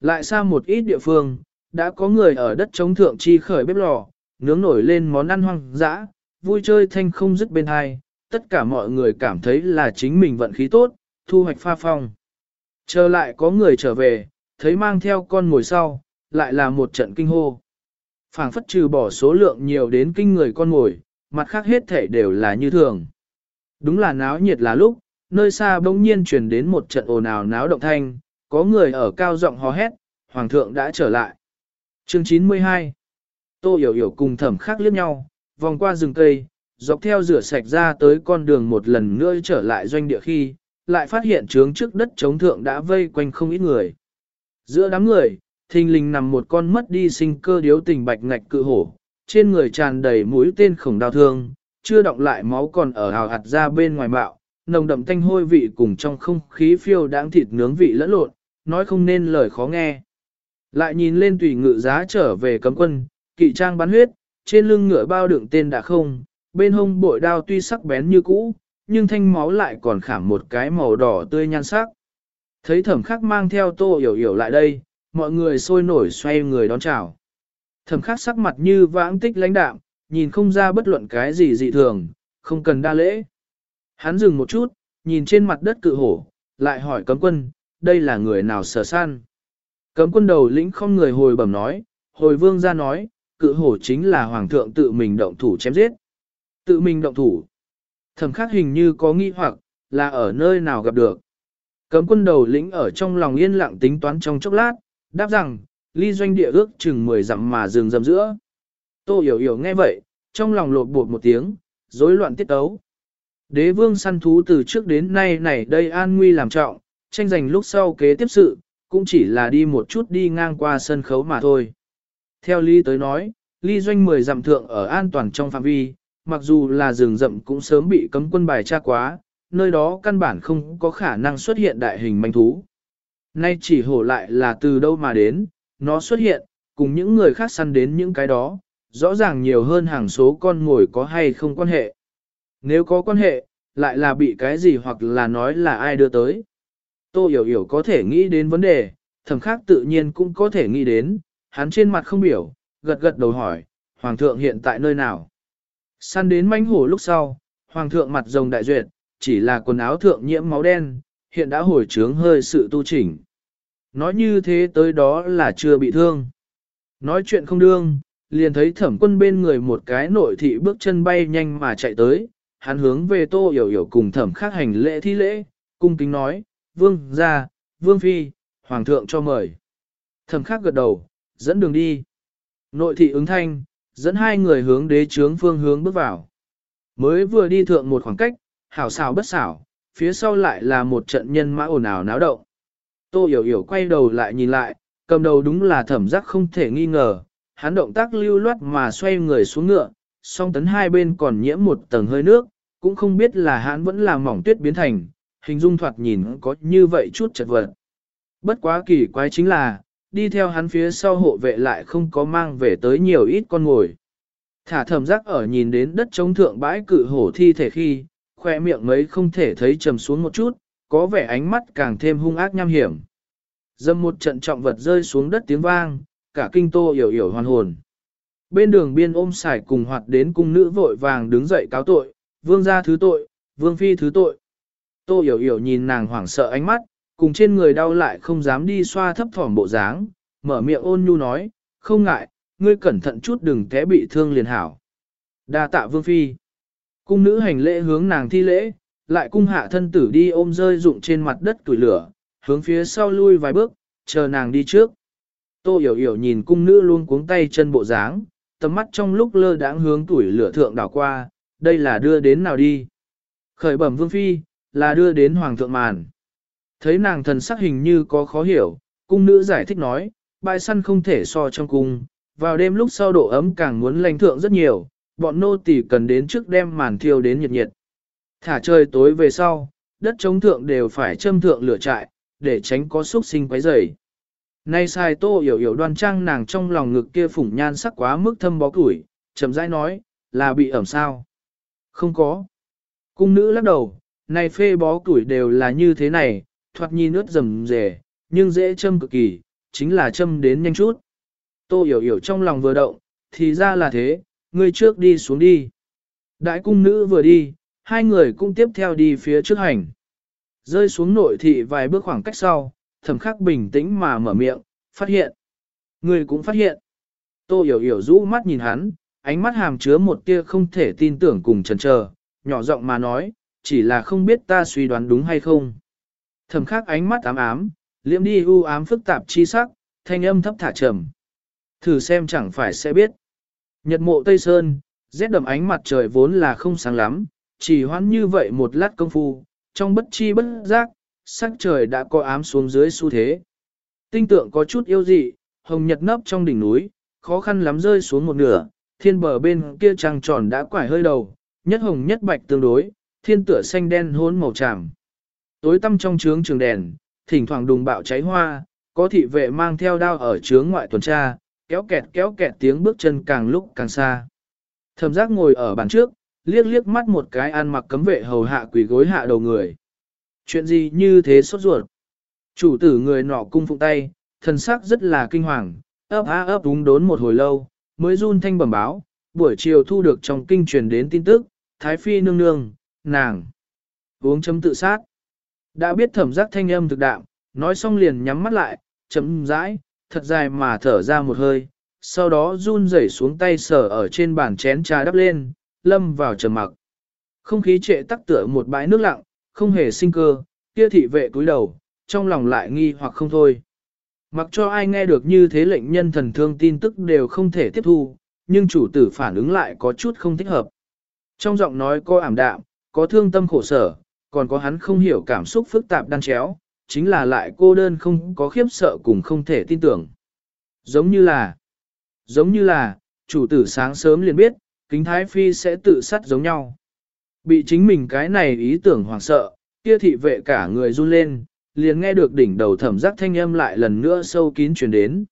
Lại xa một ít địa phương, đã có người ở đất chống thượng chi khởi bếp lò, nướng nổi lên món ăn hoang dã, vui chơi thanh không dứt bên hai, tất cả mọi người cảm thấy là chính mình vận khí tốt, thu hoạch pha phong. Trở lại có người trở về, thấy mang theo con ngồi sau, lại là một trận kinh hô. phảng phất trừ bỏ số lượng nhiều đến kinh người con ngồi, mặt khác hết thể đều là như thường. Đúng là náo nhiệt là lúc, nơi xa bỗng nhiên truyền đến một trận ồn ào náo động thanh, có người ở cao giọng hò hét, hoàng thượng đã trở lại. Chương 92 Tô hiểu hiểu cùng thẩm khác liếc nhau, vòng qua rừng cây, dọc theo rửa sạch ra tới con đường một lần nữa trở lại doanh địa khi, lại phát hiện trướng trước đất chống thượng đã vây quanh không ít người. Giữa đám người, thình lình nằm một con mất đi sinh cơ điếu tình bạch ngạch cự hổ, trên người tràn đầy mũi tên khổng đau thương, chưa động lại máu còn ở hào hạt ra bên ngoài bạo, nồng đậm thanh hôi vị cùng trong không khí phiêu đáng thịt nướng vị lẫn lộn, nói không nên lời khó nghe. Lại nhìn lên tùy ngự giá trở về cấm quân, kỵ trang bắn huyết, trên lưng ngựa bao đựng tên đã không, bên hông bội đao tuy sắc bén như cũ, nhưng thanh máu lại còn khảm một cái màu đỏ tươi nhan sắc. Thấy thẩm khắc mang theo tô hiểu hiểu lại đây, mọi người sôi nổi xoay người đón chào. Thẩm khắc sắc mặt như vãng tích lãnh đạm, nhìn không ra bất luận cái gì dị thường, không cần đa lễ. Hắn dừng một chút, nhìn trên mặt đất cự hổ, lại hỏi cấm quân, đây là người nào sở san. Cấm quân đầu lĩnh không người hồi bẩm nói, hồi vương ra nói, cự hổ chính là hoàng thượng tự mình động thủ chém giết. Tự mình động thủ. Thẩm khắc hình như có nghi hoặc, là ở nơi nào gặp được. Cấm quân đầu lĩnh ở trong lòng yên lặng tính toán trong chốc lát, đáp rằng, ly doanh địa ước chừng 10 dặm mà dừng dầm giữa. Tô hiểu hiểu nghe vậy, trong lòng lột bột một tiếng, rối loạn tiết tấu. Đế vương săn thú từ trước đến nay này đây an nguy làm trọng, tranh giành lúc sau kế tiếp sự, cũng chỉ là đi một chút đi ngang qua sân khấu mà thôi. Theo Lý tới nói, Lý doanh 10 dặm thượng ở an toàn trong phạm vi, mặc dù là rừng rậm cũng sớm bị cấm quân bài tra quá, nơi đó căn bản không có khả năng xuất hiện đại hình manh thú. Nay chỉ hổ lại là từ đâu mà đến, nó xuất hiện, cùng những người khác săn đến những cái đó, rõ ràng nhiều hơn hàng số con ngồi có hay không quan hệ. Nếu có quan hệ, lại là bị cái gì hoặc là nói là ai đưa tới. Tô Hiểu Hiểu có thể nghĩ đến vấn đề, thầm khác tự nhiên cũng có thể nghĩ đến, hắn trên mặt không biểu, gật gật đầu hỏi, Hoàng thượng hiện tại nơi nào? Săn đến manh hổ lúc sau, Hoàng thượng mặt rồng đại duyệt, chỉ là quần áo thượng nhiễm máu đen, hiện đã hồi trướng hơi sự tu chỉnh. Nói như thế tới đó là chưa bị thương. Nói chuyện không đương, liền thấy thẩm quân bên người một cái nội thị bước chân bay nhanh mà chạy tới, hắn hướng về tô hiểu hiểu cùng thẩm khác hành lễ thi lễ, cung kính nói, vương gia, vương phi, hoàng thượng cho mời. Thẩm khắc gật đầu, dẫn đường đi. Nội thị ứng thanh, dẫn hai người hướng đế trướng phương hướng bước vào. Mới vừa đi thượng một khoảng cách, hảo xảo bất xảo, phía sau lại là một trận nhân mã ồn ào náo động. Tô hiểu hiểu quay đầu lại nhìn lại, cầm đầu đúng là thẩm giác không thể nghi ngờ, hắn động tác lưu loát mà xoay người xuống ngựa, song tấn hai bên còn nhiễm một tầng hơi nước, cũng không biết là hắn vẫn là mỏng tuyết biến thành, hình dung thoạt nhìn có như vậy chút chật vật. Bất quá kỳ quái chính là, đi theo hắn phía sau hộ vệ lại không có mang về tới nhiều ít con ngồi. Thả thầm giác ở nhìn đến đất trống thượng bãi cự hổ thi thể khi, khoe miệng mấy không thể thấy trầm xuống một chút, có vẻ ánh mắt càng thêm hung ác nham hiểm. Dâm một trận trọng vật rơi xuống đất tiếng vang, cả kinh tô hiểu hiểu hoàn hồn. Bên đường biên ôm xài cùng hoạt đến cung nữ vội vàng đứng dậy cáo tội, vương gia thứ tội, vương phi thứ tội. Tô hiểu hiểu nhìn nàng hoảng sợ ánh mắt, cùng trên người đau lại không dám đi xoa thấp thỏm bộ dáng, mở miệng ôn nhu nói, không ngại, ngươi cẩn thận chút đừng té bị thương liền hảo. đa tạ vương phi. Cung nữ hành lễ hướng nàng thi lễ, lại cung hạ thân tử đi ôm rơi rụng trên mặt đất tuổi lửa, hướng phía sau lui vài bước, chờ nàng đi trước. Tô hiểu hiểu nhìn cung nữ luôn cuống tay chân bộ dáng, tầm mắt trong lúc lơ đãng hướng tuổi lửa thượng đảo qua, đây là đưa đến nào đi. Khởi bẩm vương phi, là đưa đến hoàng thượng màn. Thấy nàng thần sắc hình như có khó hiểu, cung nữ giải thích nói, bãi săn không thể so trong cung, vào đêm lúc sau độ ấm càng muốn lành thượng rất nhiều, bọn nô tỳ cần đến trước đêm màn thiêu đến nhiệt nhiệt. Thả trời tối về sau, đất chống thượng đều phải châm thượng lửa trại, để tránh có xúc sinh quấy rầy. Nay sai tô hiểu hiểu đoan trang nàng trong lòng ngực kia phủng nhan sắc quá mức thâm bó củi, chậm rãi nói, là bị ẩm sao. Không có. Cung nữ lắc đầu, này phê bó củi đều là như thế này, thoạt nhìn nước rầm rề, nhưng dễ châm cực kỳ, chính là châm đến nhanh chút. Tô hiểu hiểu trong lòng vừa động, thì ra là thế, ngươi trước đi xuống đi. Đại cung nữ vừa đi, hai người cũng tiếp theo đi phía trước hành. Rơi xuống nội thị vài bước khoảng cách sau, thẩm khắc bình tĩnh mà mở miệng, phát hiện. người cũng phát hiện. Tô hiểu hiểu rũ mắt nhìn hắn, ánh mắt hàm chứa một tia không thể tin tưởng cùng chần chờ, nhỏ giọng mà nói, chỉ là không biết ta suy đoán đúng hay không. Thẩm khắc ánh mắt ám ám, liễm đi u ám phức tạp chi sắc, thanh âm thấp thả trầm. Thử xem chẳng phải sẽ biết. Nhật mộ Tây Sơn, rét đậm ánh mặt trời vốn là không sáng lắm, chỉ hoãn như vậy một lát công phu, trong bất chi bất giác, sắc trời đã có ám xuống dưới xu thế. Tinh tượng có chút yêu dị, hồng nhật nấp trong đỉnh núi, khó khăn lắm rơi xuống một nửa, thiên bờ bên kia trăng tròn đã quải hơi đầu, nhất hồng nhất bạch tương đối, thiên tựa xanh đen hôn màu tràm. Tối tăm trong trướng trường đèn, thỉnh thoảng đùng bạo cháy hoa, có thị vệ mang theo đao ở trướng ngoại tuần tra, kéo kẹt kéo kẹt tiếng bước chân càng lúc càng xa. Thẩm giác ngồi ở bàn trước, liếc liếc mắt một cái ăn mặc cấm vệ hầu hạ quỷ gối hạ đầu người. Chuyện gì như thế sốt ruột? Chủ tử người nọ cung phụng tay, thần sắc rất là kinh hoàng, ấp á ấp đúng đốn một hồi lâu, mới run thanh bẩm báo, buổi chiều thu được trong kinh truyền đến tin tức, Thái Phi nương nương, nàng, uống chấm tự sát. Đã biết thẩm giác thanh âm thực đạm, nói xong liền nhắm mắt lại, chấm rãi, thật dài mà thở ra một hơi, sau đó run rẩy xuống tay sở ở trên bàn chén trà đắp lên, lâm vào trầm mặc. Không khí trệ tắc tựa một bãi nước lặng, không hề sinh cơ, kia thị vệ cúi đầu, trong lòng lại nghi hoặc không thôi. Mặc cho ai nghe được như thế lệnh nhân thần thương tin tức đều không thể tiếp thu, nhưng chủ tử phản ứng lại có chút không thích hợp. Trong giọng nói có ảm đạm, có thương tâm khổ sở, còn có hắn không hiểu cảm xúc phức tạp đan chéo, chính là lại cô đơn không có khiếp sợ cùng không thể tin tưởng. Giống như là, giống như là, chủ tử sáng sớm liền biết, kính thái phi sẽ tự sát giống nhau. Bị chính mình cái này ý tưởng hoảng sợ, kia thị vệ cả người run lên, liền nghe được đỉnh đầu thẩm giác thanh âm lại lần nữa sâu kín truyền đến.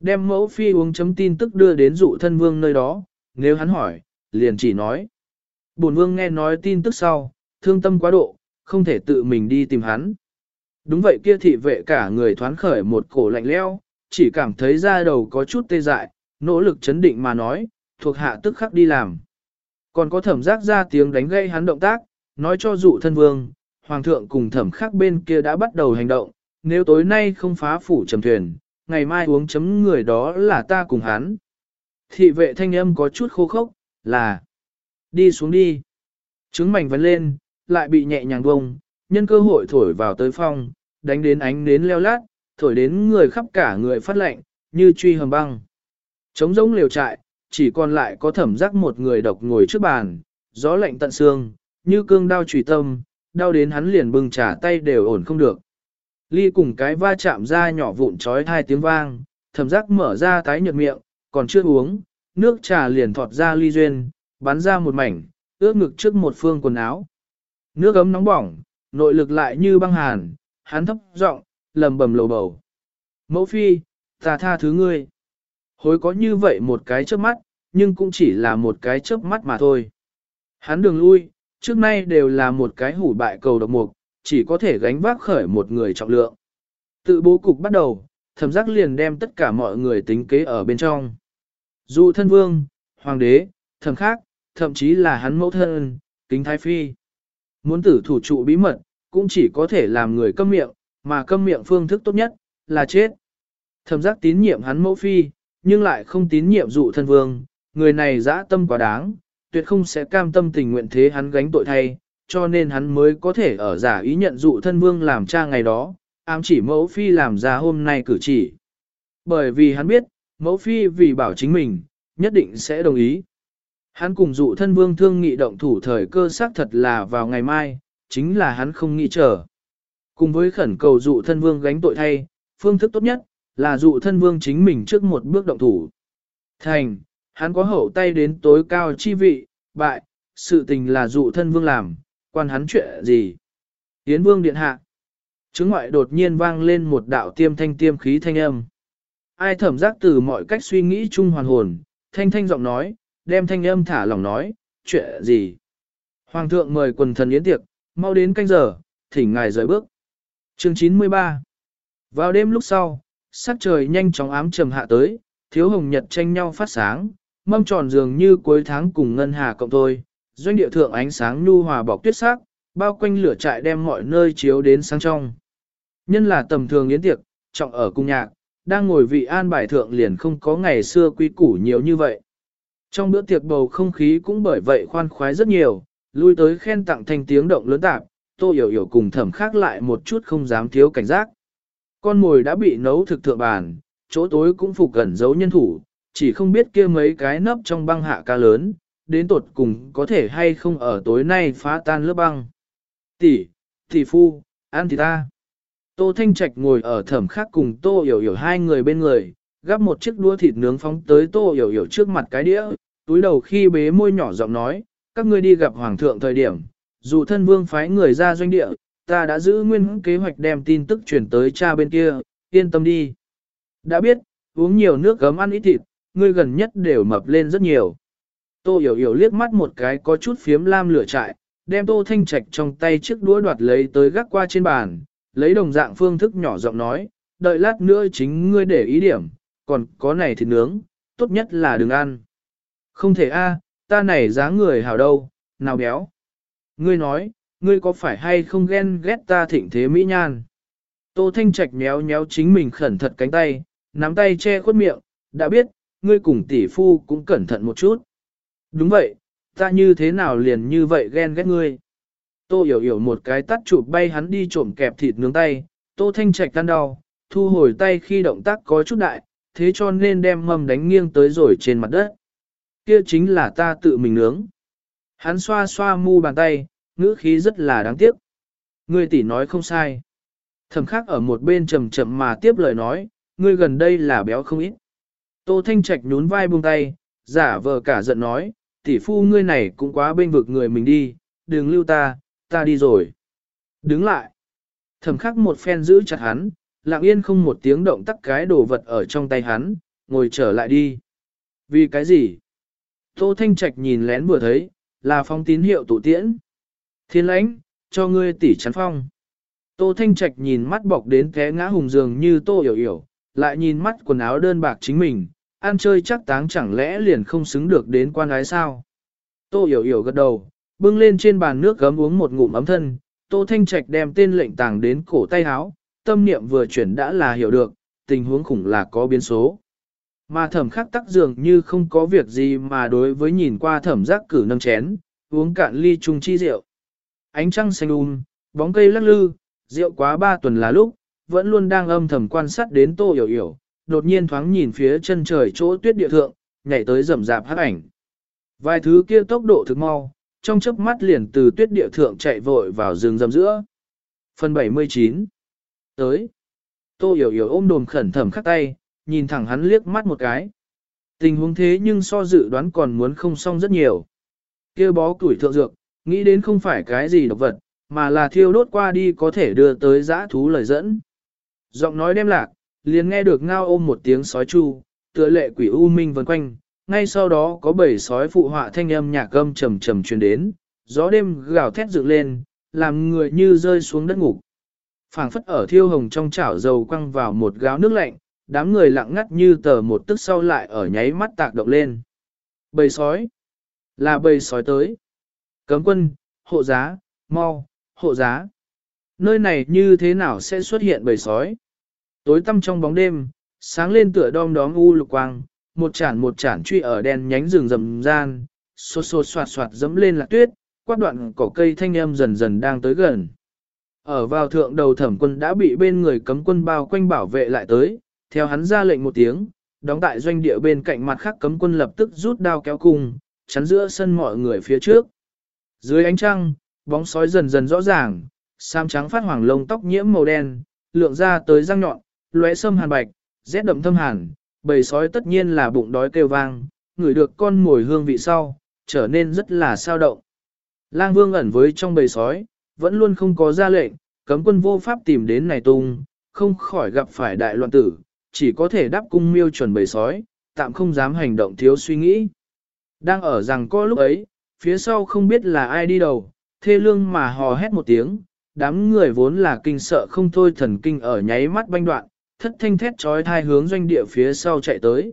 Đem mẫu phi uống chấm tin tức đưa đến dụ thân vương nơi đó, nếu hắn hỏi, liền chỉ nói. Bổn vương nghe nói tin tức sau, thương tâm quá độ, không thể tự mình đi tìm hắn. Đúng vậy kia thị vệ cả người thoán khởi một cổ lạnh leo, chỉ cảm thấy da đầu có chút tê dại, nỗ lực chấn định mà nói, thuộc hạ tức khắc đi làm. Còn có thẩm giác ra tiếng đánh gây hắn động tác, nói cho dụ thân vương, hoàng thượng cùng thẩm khác bên kia đã bắt đầu hành động, nếu tối nay không phá phủ trầm thuyền, ngày mai uống chấm người đó là ta cùng hắn. Thị vệ thanh âm có chút khô khốc, là đi xuống đi. Trứng mảnh vấn lên, lại bị nhẹ nhàng bông, nhân cơ hội thổi vào tới phong, đánh đến ánh nến leo lát, thổi đến người khắp cả người phát lạnh, như truy hầm băng. Trống giống liều trại, chỉ còn lại có thẩm giác một người độc ngồi trước bàn, gió lạnh tận xương, như cương đau trùy tâm, đau đến hắn liền bưng trả tay đều ổn không được. Ly cùng cái va chạm ra nhỏ vụn trói hai tiếng vang, thẩm giác mở ra tái nhợt miệng, còn chưa uống, nước trà liền thọt ra ly duyên, bắn ra một mảnh, ướt ngực trước một phương quần áo. Nước ấm nóng bỏng, nội lực lại như băng hàn, hắn thấp giọng, lầm bầm lầu bầu. Mẫu phi, ta tha thứ ngươi. Hối có như vậy một cái chớp mắt, nhưng cũng chỉ là một cái chớp mắt mà thôi. Hắn đường lui, trước nay đều là một cái hủ bại cầu độc mục, chỉ có thể gánh vác khởi một người trọng lượng. Tự bố cục bắt đầu, thẩm giác liền đem tất cả mọi người tính kế ở bên trong. Dù thân vương, hoàng đế, thẩm khác, thậm chí là hắn mẫu thân, kính thái phi. Muốn tử thủ trụ bí mật, cũng chỉ có thể làm người câm miệng, mà câm miệng phương thức tốt nhất, là chết. Thẩm giác tín nhiệm hắn mẫu phi, nhưng lại không tín nhiệm dụ thân vương, người này dã tâm quá đáng, tuyệt không sẽ cam tâm tình nguyện thế hắn gánh tội thay, cho nên hắn mới có thể ở giả ý nhận dụ thân vương làm cha ngày đó, ám chỉ mẫu phi làm ra hôm nay cử chỉ. Bởi vì hắn biết, mẫu phi vì bảo chính mình, nhất định sẽ đồng ý. Hắn cùng dụ thân vương thương nghị động thủ thời cơ xác thật là vào ngày mai, chính là hắn không nghĩ chờ. Cùng với khẩn cầu dụ thân vương gánh tội thay, phương thức tốt nhất, là dụ thân vương chính mình trước một bước động thủ. Thành, hắn có hậu tay đến tối cao chi vị, bại, sự tình là dụ thân vương làm, quan hắn chuyện gì. Yến vương điện hạ. Chứng ngoại đột nhiên vang lên một đạo tiêm thanh tiêm khí thanh âm. Ai thẩm giác từ mọi cách suy nghĩ chung hoàn hồn, thanh thanh giọng nói, đem thanh âm thả lòng nói, chuyện gì. Hoàng thượng mời quần thần yến tiệc, mau đến canh giờ, thỉnh ngài rời bước. Chương 93 Vào đêm lúc sau, sắc trời nhanh chóng ám trầm hạ tới, thiếu hồng nhật tranh nhau phát sáng, mâm tròn dường như cuối tháng cùng ngân hà cộng thôi, doanh địa thượng ánh sáng nhu hòa bọc tuyết sắc, bao quanh lửa trại đem mọi nơi chiếu đến sáng trong. Nhân là tầm thường yến tiệc, trọng ở cung nhạc, đang ngồi vị an bài thượng liền không có ngày xưa quy củ nhiều như vậy. Trong bữa tiệc bầu không khí cũng bởi vậy khoan khoái rất nhiều, lui tới khen tặng thành tiếng động lớn tạp, tô hiểu hiểu cùng thẩm khác lại một chút không dám thiếu cảnh giác. Con mồi đã bị nấu thực thượng bàn, chỗ tối cũng phục gần giấu nhân thủ, chỉ không biết kia mấy cái nấp trong băng hạ ca lớn, đến tột cùng có thể hay không ở tối nay phá tan lớp băng. Tỷ, tỷ phu, ăn thì ta. Tô Thanh Trạch ngồi ở thẩm khác cùng Tô Hiểu Hiểu hai người bên người, gắp một chiếc đũa thịt nướng phóng tới Tô Hiểu Hiểu trước mặt cái đĩa, túi đầu khi bế môi nhỏ giọng nói, các ngươi đi gặp Hoàng thượng thời điểm, dù thân vương phái người ra doanh địa, ta đã giữ nguyên kế hoạch đem tin tức chuyển tới cha bên kia, yên tâm đi. Đã biết, uống nhiều nước gấm ăn ít thịt, ngươi gần nhất đều mập lên rất nhiều. Tô Hiểu Hiểu liếc mắt một cái có chút phiếm lam lửa trại, đem Tô Thanh Trạch trong tay chiếc đũa đoạt lấy tới gác qua trên bàn, lấy đồng dạng phương thức nhỏ giọng nói, đợi lát nữa chính ngươi để ý điểm, còn có này thịt nướng, tốt nhất là đừng ăn. Không thể a, à, ta này dáng người hảo đâu, nào béo. Ngươi nói, ngươi có phải hay không ghen ghét ta thịnh thế mỹ nhan? Tô Thanh Trạch méo méo chính mình khẩn thật cánh tay, nắm tay che khuất miệng, đã biết, ngươi cùng tỷ phu cũng cẩn thận một chút. Đúng vậy, ta như thế nào liền như vậy ghen ghét ngươi. Tô hiểu hiểu một cái tắt chụp bay hắn đi trộm kẹp thịt nướng tay, tô thanh trạch tan đau, thu hồi tay khi động tác có chút đại, thế cho nên đem mâm đánh nghiêng tới rồi trên mặt đất. Kia chính là ta tự mình nướng. Hắn xoa xoa mu bàn tay, ngữ khí rất là đáng tiếc. Ngươi tỷ nói không sai. Thẩm khắc ở một bên chậm chậm mà tiếp lời nói, ngươi gần đây là béo không ít. Tô Thanh Trạch nhún vai buông tay, giả vờ cả giận nói, tỷ phu ngươi này cũng quá bên vực người mình đi, đừng lưu ta, ta đi rồi. Đứng lại. Thẩm khắc một phen giữ chặt hắn, lặng yên không một tiếng động tắt cái đồ vật ở trong tay hắn, ngồi trở lại đi. Vì cái gì? Tô Thanh Trạch nhìn lén vừa thấy, là phong tín hiệu tụ tiễn. Thiên lãnh, cho ngươi tỉ chắn phong. Tô Thanh Trạch nhìn mắt bọc đến té ngã hùng dường như tô hiểu hiểu, lại nhìn mắt quần áo đơn bạc chính mình, ăn chơi chắc táng chẳng lẽ liền không xứng được đến quan gái sao. Tô hiểu hiểu gật đầu, bưng lên trên bàn nước gấm uống một ngụm ấm thân, Tô Thanh Trạch đem tên lệnh tàng đến cổ tay áo, tâm niệm vừa chuyển đã là hiểu được, tình huống khủng là có biến số. Mà thẩm khắc tắc dường như không có việc gì mà đối với nhìn qua thẩm giác cử nâng chén, uống cạn ly chung chi rượu. Ánh trăng xanh um, bóng cây lắc lư, rượu quá ba tuần là lúc, vẫn luôn đang âm thầm quan sát đến tô hiểu hiểu, đột nhiên thoáng nhìn phía chân trời chỗ tuyết địa thượng, nhảy tới rầm rạp hát ảnh. Vài thứ kia tốc độ thực mau, trong chớp mắt liền từ tuyết địa thượng chạy vội vào rừng rầm giữa. Phần 79 Tới Tô hiểu hiểu ôm đồm khẩn thầm khắc tay, nhìn thẳng hắn liếc mắt một cái. Tình huống thế nhưng so dự đoán còn muốn không xong rất nhiều. kia bó củi thượng dược, nghĩ đến không phải cái gì độc vật, mà là thiêu đốt qua đi có thể đưa tới giã thú lời dẫn. Giọng nói đem lạc, liền nghe được ngao ôm một tiếng sói chu, tựa lệ quỷ u minh vần quanh, ngay sau đó có bầy sói phụ họa thanh âm nhạc âm trầm trầm truyền đến, gió đêm gào thét dựng lên, làm người như rơi xuống đất ngục phảng phất ở thiêu hồng trong chảo dầu quăng vào một gáo nước lạnh, đám người lặng ngắt như tờ một tức sau lại ở nháy mắt tạc động lên. Bầy sói, là bầy sói tới. Cấm quân, hộ giá, mau, hộ giá. Nơi này như thế nào sẽ xuất hiện bầy sói? Tối tăm trong bóng đêm, sáng lên tựa đom đóm u lục quang, một chản một chản truy ở đen nhánh rừng rầm gian, xô xô soạt soạt dẫm lên lạc tuyết, quát đoạn cỏ cây thanh âm dần dần đang tới gần. Ở vào thượng đầu thẩm quân đã bị bên người cấm quân bao quanh bảo vệ lại tới, theo hắn ra lệnh một tiếng, đóng tại doanh địa bên cạnh mặt khác cấm quân lập tức rút đao kéo cung, chắn giữa sân mọi người phía trước. Dưới ánh trăng, bóng sói dần dần rõ ràng, sam trắng phát hoàng lông tóc nhiễm màu đen, lượng ra tới răng nhọn, lóe sâm hàn bạch, rét đậm thâm hàn, bầy sói tất nhiên là bụng đói kêu vang, ngửi được con mồi hương vị sau, trở nên rất là sao động. Lang vương ẩn với trong bầy sói, vẫn luôn không có ra lệnh, cấm quân vô pháp tìm đến này tung, không khỏi gặp phải đại loạn tử, chỉ có thể đáp cung miêu chuẩn bầy sói, tạm không dám hành động thiếu suy nghĩ. Đang ở rằng có lúc ấy, phía sau không biết là ai đi đầu, thê lương mà hò hét một tiếng, đám người vốn là kinh sợ không thôi thần kinh ở nháy mắt banh đoạn, thất thanh thét trói thai hướng doanh địa phía sau chạy tới.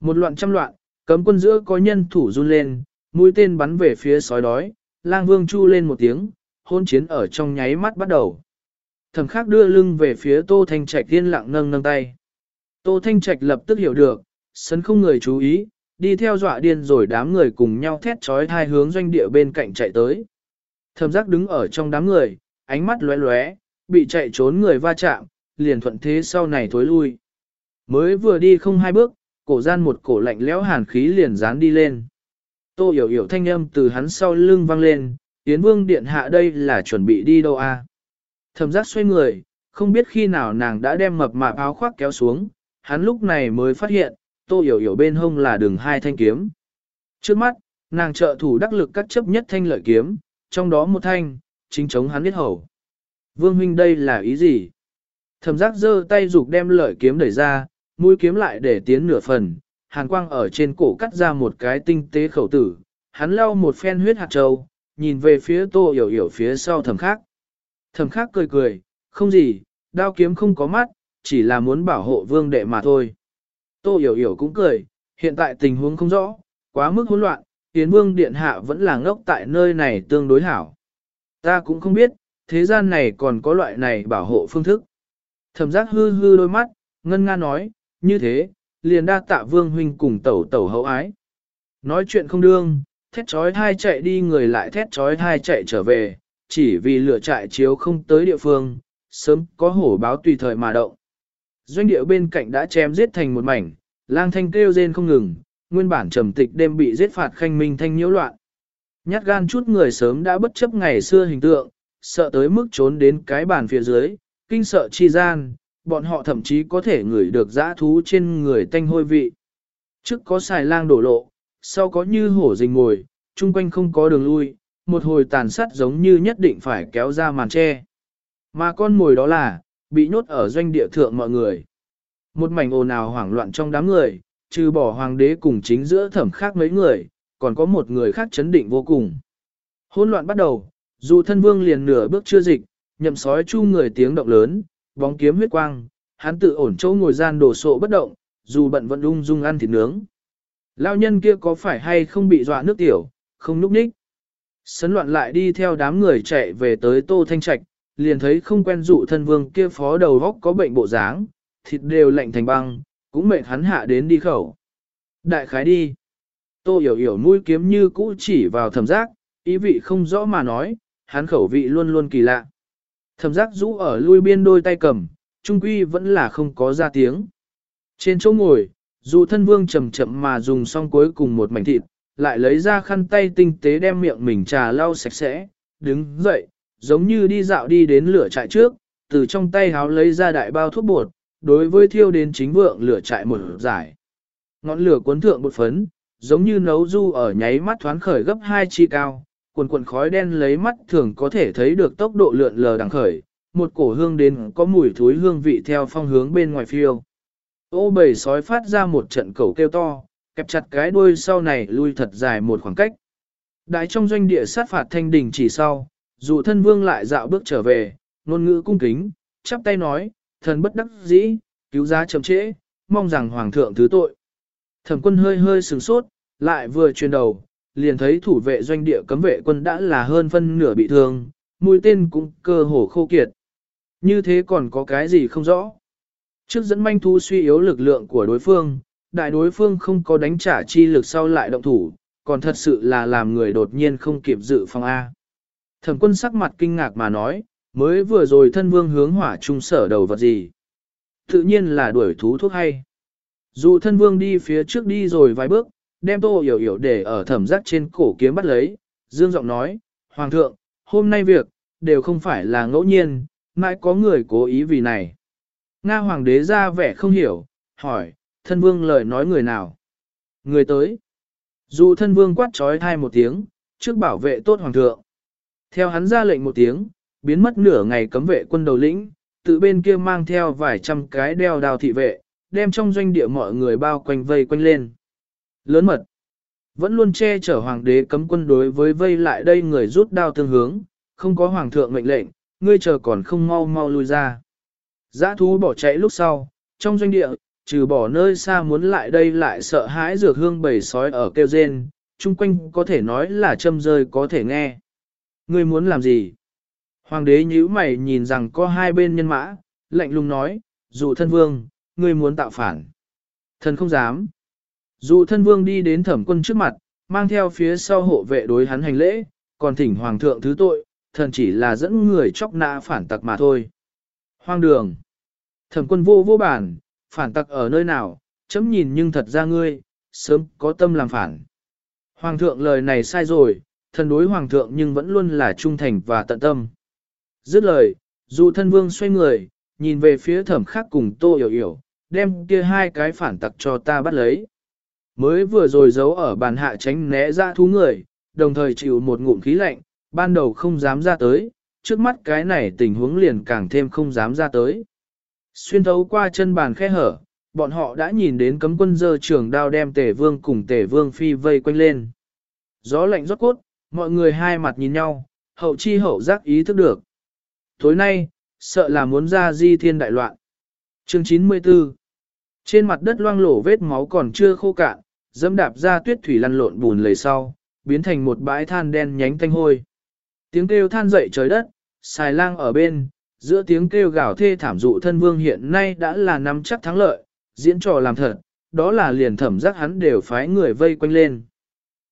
Một loạn trăm loạn, cấm quân giữa có nhân thủ run lên, mũi tên bắn về phía sói đói, lang vương chu lên một tiếng, hôn chiến ở trong nháy mắt bắt đầu. Thẩm khắc đưa lưng về phía Tô Thanh Trạch tiên lặng nâng nâng tay. Tô Thanh Trạch lập tức hiểu được, sân không người chú ý, đi theo dọa điên rồi đám người cùng nhau thét trói hai hướng doanh địa bên cạnh chạy tới. Thẩm giác đứng ở trong đám người, ánh mắt lóe lóe, bị chạy trốn người va chạm, liền thuận thế sau này thối lui. Mới vừa đi không hai bước, cổ gian một cổ lạnh lẽo hàn khí liền dán đi lên. Tô hiểu hiểu thanh âm từ hắn sau lưng vang lên, Yến Vương Điện hạ đây là chuẩn bị đi đâu a? À? Thẩm giác xoay người, không biết khi nào nàng đã đem mập mạp áo khoác kéo xuống, hắn lúc này mới phát hiện, tô hiểu hiểu bên hông là đường hai thanh kiếm. Trước mắt, nàng trợ thủ đắc lực cắt chấp nhất thanh lợi kiếm, trong đó một thanh, chính chống hắn biết hầu. Vương huynh đây là ý gì? Thẩm giác giơ tay dục đem lợi kiếm đẩy ra, mũi kiếm lại để tiến nửa phần, hàn quang ở trên cổ cắt ra một cái tinh tế khẩu tử, hắn lau một phen huyết hạt trâu, nhìn về phía tô hiểu hiểu phía sau thẩm khác. Thẩm khác cười cười, không gì, đao kiếm không có mắt, chỉ là muốn bảo hộ vương đệ mà thôi. Tô hiểu hiểu cũng cười, hiện tại tình huống không rõ, quá mức hỗn loạn, tiến vương điện hạ vẫn là ngốc tại nơi này tương đối hảo. Ta cũng không biết, thế gian này còn có loại này bảo hộ phương thức. Thẩm giác hư hư đôi mắt, ngân nga nói, như thế, liền đa tạ vương huynh cùng tẩu tẩu hậu ái. Nói chuyện không đương, thét trói thai chạy đi người lại thét trói thai chạy trở về, chỉ vì lửa trại chiếu không tới địa phương, sớm có hổ báo tùy thời mà động. Doanh địa bên cạnh đã chém giết thành một mảnh, lang thanh kêu rên không ngừng, nguyên bản trầm tịch đêm bị giết phạt khanh minh thanh nhiễu loạn. Nhát gan chút người sớm đã bất chấp ngày xưa hình tượng, sợ tới mức trốn đến cái bàn phía dưới, kinh sợ chi gian, bọn họ thậm chí có thể ngửi được dã thú trên người tanh hôi vị. Trước có xài lang đổ lộ, sau có như hổ rình ngồi, chung quanh không có đường lui, một hồi tàn sát giống như nhất định phải kéo ra màn tre. Mà con mồi đó là, bị nhốt ở doanh địa thượng mọi người. Một mảnh ồn ào hoảng loạn trong đám người, trừ bỏ hoàng đế cùng chính giữa thẩm khác mấy người, còn có một người khác chấn định vô cùng. Hỗn loạn bắt đầu, dù thân vương liền nửa bước chưa dịch, nhậm sói chu người tiếng động lớn, bóng kiếm huyết quang, hắn tự ổn chỗ ngồi gian đổ sộ bất động, dù bận vẫn ung dung ăn thịt nướng. Lao nhân kia có phải hay không bị dọa nước tiểu, không núp ních. Sấn loạn lại đi theo đám người chạy về tới Tô Thanh Trạch, liền thấy không quen dụ thân vương kia phó đầu góc có bệnh bộ dáng, thịt đều lạnh thành băng, cũng mệt hắn hạ đến đi khẩu. Đại khái đi. Tô hiểu hiểu mũi kiếm như cũ chỉ vào thầm giác, ý vị không rõ mà nói, hắn khẩu vị luôn luôn kỳ lạ. Thầm giác rũ ở lui biên đôi tay cầm, trung quy vẫn là không có ra tiếng. Trên chỗ ngồi, dù thân vương chậm chậm mà dùng xong cuối cùng một mảnh thịt, lại lấy ra khăn tay tinh tế đem miệng mình trà lau sạch sẽ, đứng dậy, giống như đi dạo đi đến lửa trại trước, từ trong tay háo lấy ra đại bao thuốc bột, đối với thiêu đến chính vượng lửa trại một giải. Ngọn lửa cuốn thượng bột phấn, giống như nấu du ở nháy mắt thoáng khởi gấp hai chi cao, cuồn cuộn khói đen lấy mắt thường có thể thấy được tốc độ lượn lờ đằng khởi, một cổ hương đến có mùi thối hương vị theo phong hướng bên ngoài phiêu. Ô bầy sói phát ra một trận cẩu kêu to, kẹp chặt cái đuôi sau này lui thật dài một khoảng cách. Đại trong doanh địa sát phạt thanh đình chỉ sau, dù thân vương lại dạo bước trở về, ngôn ngữ cung kính, chắp tay nói, thần bất đắc dĩ, cứu giá chậm trễ, mong rằng hoàng thượng thứ tội. Thẩm quân hơi hơi sừng sốt, lại vừa truyền đầu, liền thấy thủ vệ doanh địa cấm vệ quân đã là hơn phân nửa bị thương, mũi tên cũng cơ hồ khô kiệt. Như thế còn có cái gì không rõ. Trước dẫn manh thu suy yếu lực lượng của đối phương, đại đối phương không có đánh trả chi lực sau lại động thủ, còn thật sự là làm người đột nhiên không kịp dự phòng A. Thẩm quân sắc mặt kinh ngạc mà nói, mới vừa rồi thân vương hướng hỏa trung sở đầu vật gì. Tự nhiên là đuổi thú thuốc hay. Dù thân vương đi phía trước đi rồi vài bước, đem tô hiểu hiểu để ở thẩm giác trên cổ kiếm bắt lấy, dương giọng nói, Hoàng thượng, hôm nay việc, đều không phải là ngẫu nhiên, mãi có người cố ý vì này. Nga hoàng đế ra vẻ không hiểu, hỏi, thân vương lời nói người nào? Người tới. Dù thân vương quát trói thai một tiếng, trước bảo vệ tốt hoàng thượng. Theo hắn ra lệnh một tiếng, biến mất nửa ngày cấm vệ quân đầu lĩnh, tự bên kia mang theo vài trăm cái đeo đào thị vệ, đem trong doanh địa mọi người bao quanh vây quanh lên. Lớn mật. Vẫn luôn che chở hoàng đế cấm quân đối với vây lại đây người rút đao tương hướng, không có hoàng thượng mệnh lệnh, ngươi chờ còn không mau mau lui ra. Giã thú bỏ chạy lúc sau, trong doanh địa, trừ bỏ nơi xa muốn lại đây lại sợ hãi dược hương bầy sói ở kêu rên, chung quanh có thể nói là châm rơi có thể nghe. Ngươi muốn làm gì? Hoàng đế nhíu mày nhìn rằng có hai bên nhân mã, lạnh lùng nói, dụ thân vương, ngươi muốn tạo phản. Thần không dám. Dụ thân vương đi đến thẩm quân trước mặt, mang theo phía sau hộ vệ đối hắn hành lễ, còn thỉnh hoàng thượng thứ tội, thần chỉ là dẫn người chóc nã phản tặc mà thôi. Hoang đường. Thẩm quân vô vô bản, phản tặc ở nơi nào, chấm nhìn nhưng thật ra ngươi, sớm có tâm làm phản. Hoàng thượng lời này sai rồi, thần đối hoàng thượng nhưng vẫn luôn là trung thành và tận tâm. Dứt lời, dù thân vương xoay người, nhìn về phía thẩm khác cùng tô hiểu hiểu, đem kia hai cái phản tặc cho ta bắt lấy. Mới vừa rồi giấu ở bàn hạ tránh né ra thú người, đồng thời chịu một ngụm khí lạnh, ban đầu không dám ra tới, trước mắt cái này tình huống liền càng thêm không dám ra tới. Xuyên thấu qua chân bàn khe hở, bọn họ đã nhìn đến cấm quân dơ trường đao đem tể vương cùng tể vương phi vây quanh lên. Gió lạnh rót cốt, mọi người hai mặt nhìn nhau, hậu chi hậu giác ý thức được. Tối nay, sợ là muốn ra di thiên đại loạn. Chương 94 Trên mặt đất loang lổ vết máu còn chưa khô cạn, dẫm đạp ra tuyết thủy lăn lộn bùn lầy sau, biến thành một bãi than đen nhánh tanh hôi. Tiếng kêu than dậy trời đất, xài lang ở bên, giữa tiếng kêu gào thê thảm dụ thân vương hiện nay đã là nắm chắc thắng lợi, diễn trò làm thật, đó là liền thẩm giác hắn đều phái người vây quanh lên.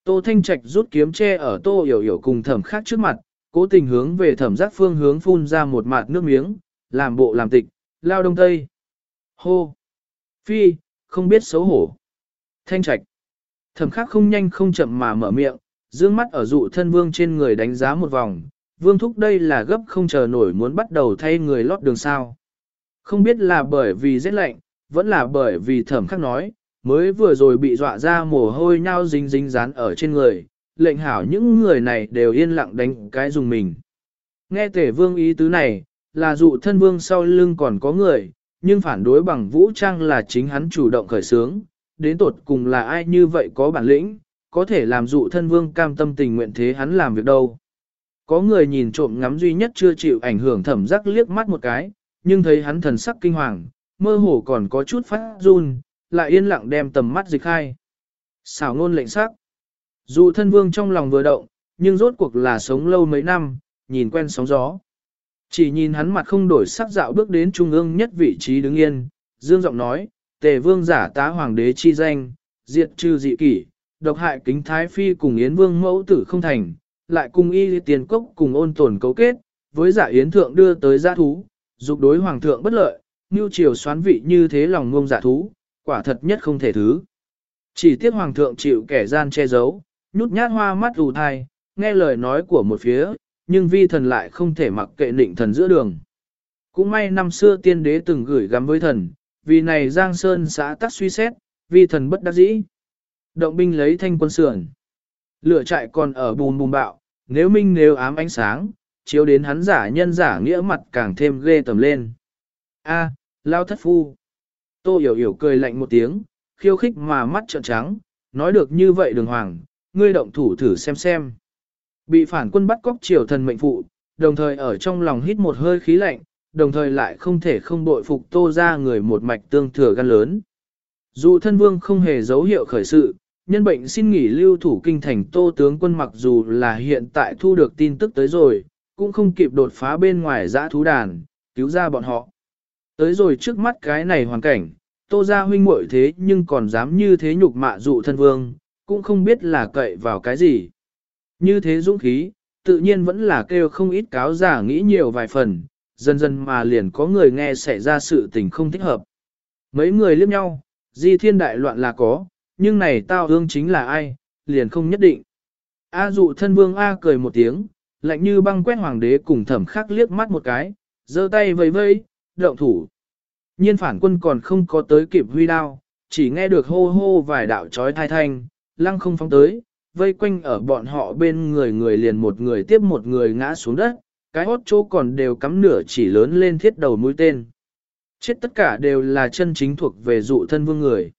Tô Thanh Trạch rút kiếm che ở tô hiểu hiểu cùng thẩm khác trước mặt, cố tình hướng về thẩm giác phương hướng phun ra một mạt nước miếng, làm bộ làm tịch, lao đông tây. Hô! Phi, không biết xấu hổ. Thanh Trạch. Thẩm khác không nhanh không chậm mà mở miệng, dương mắt ở dụ thân vương trên người đánh giá một vòng, vương thúc đây là gấp không chờ nổi muốn bắt đầu thay người lót đường sao. Không biết là bởi vì rét lạnh, vẫn là bởi vì thẩm khắc nói, mới vừa rồi bị dọa ra mồ hôi nhau dính dính dán ở trên người, lệnh hảo những người này đều yên lặng đánh cái dùng mình. Nghe tể vương ý tứ này, là dụ thân vương sau lưng còn có người, nhưng phản đối bằng vũ trang là chính hắn chủ động khởi sướng, đến tột cùng là ai như vậy có bản lĩnh, có thể làm dụ thân vương cam tâm tình nguyện thế hắn làm việc đâu. Có người nhìn trộm ngắm duy nhất chưa chịu ảnh hưởng thẩm giác liếc mắt một cái, nhưng thấy hắn thần sắc kinh hoàng, mơ hồ còn có chút phát run, lại yên lặng đem tầm mắt dịch khai. Xảo ngôn lệnh sắc. dụ thân vương trong lòng vừa động, nhưng rốt cuộc là sống lâu mấy năm, nhìn quen sóng gió. Chỉ nhìn hắn mặt không đổi sắc dạo bước đến trung ương nhất vị trí đứng yên, dương giọng nói, tề vương giả tá hoàng đế chi danh, diệt trừ dị kỷ, độc hại kính thái phi cùng yến vương mẫu tử không thành, lại cùng y tiền cốc cùng ôn tồn cấu kết, với giả yến thượng đưa tới gia thú, dục đối hoàng thượng bất lợi, như chiều xoán vị như thế lòng ngông giả thú, quả thật nhất không thể thứ. Chỉ tiếc hoàng thượng chịu kẻ gian che giấu, nhút nhát hoa mắt ù thai, nghe lời nói của một phía, nhưng vi thần lại không thể mặc kệ nịnh thần giữa đường. Cũng may năm xưa tiên đế từng gửi gắm với thần, vì này Giang Sơn xã tắc suy xét, vi thần bất đắc dĩ. Động binh lấy thanh quân sườn. Lửa trại còn ở bùn bùn bạo, nếu minh nếu ám ánh sáng, chiếu đến hắn giả nhân giả nghĩa mặt càng thêm ghê tầm lên. A, lao thất phu. Tô hiểu hiểu cười lạnh một tiếng, khiêu khích mà mắt trợn trắng, nói được như vậy đường hoàng, ngươi động thủ thử xem xem. Bị phản quân bắt cóc triều thần mệnh phụ, đồng thời ở trong lòng hít một hơi khí lạnh, đồng thời lại không thể không bội phục tô ra người một mạch tương thừa gan lớn. Dù thân vương không hề dấu hiệu khởi sự, nhân bệnh xin nghỉ lưu thủ kinh thành tô tướng quân mặc dù là hiện tại thu được tin tức tới rồi, cũng không kịp đột phá bên ngoài giã thú đàn, cứu ra bọn họ. Tới rồi trước mắt cái này hoàn cảnh, tô ra huynh muội thế nhưng còn dám như thế nhục mạ dụ thân vương, cũng không biết là cậy vào cái gì. Như thế dũng khí, tự nhiên vẫn là kêu không ít cáo giả nghĩ nhiều vài phần, dần dần mà liền có người nghe xảy ra sự tình không thích hợp. Mấy người liếc nhau, di thiên đại loạn là có, nhưng này tao ương chính là ai, liền không nhất định. A dụ thân vương A cười một tiếng, lạnh như băng quét hoàng đế cùng thẩm khắc liếc mắt một cái, giơ tay vẫy vẫy, động thủ. Nhiên phản quân còn không có tới kịp huy đao, chỉ nghe được hô hô vài đạo trói thai thanh, lăng không phóng tới, vây quanh ở bọn họ bên người người liền một người tiếp một người ngã xuống đất, cái hốt chỗ còn đều cắm nửa chỉ lớn lên thiết đầu mũi tên. Chết tất cả đều là chân chính thuộc về dụ thân vương người.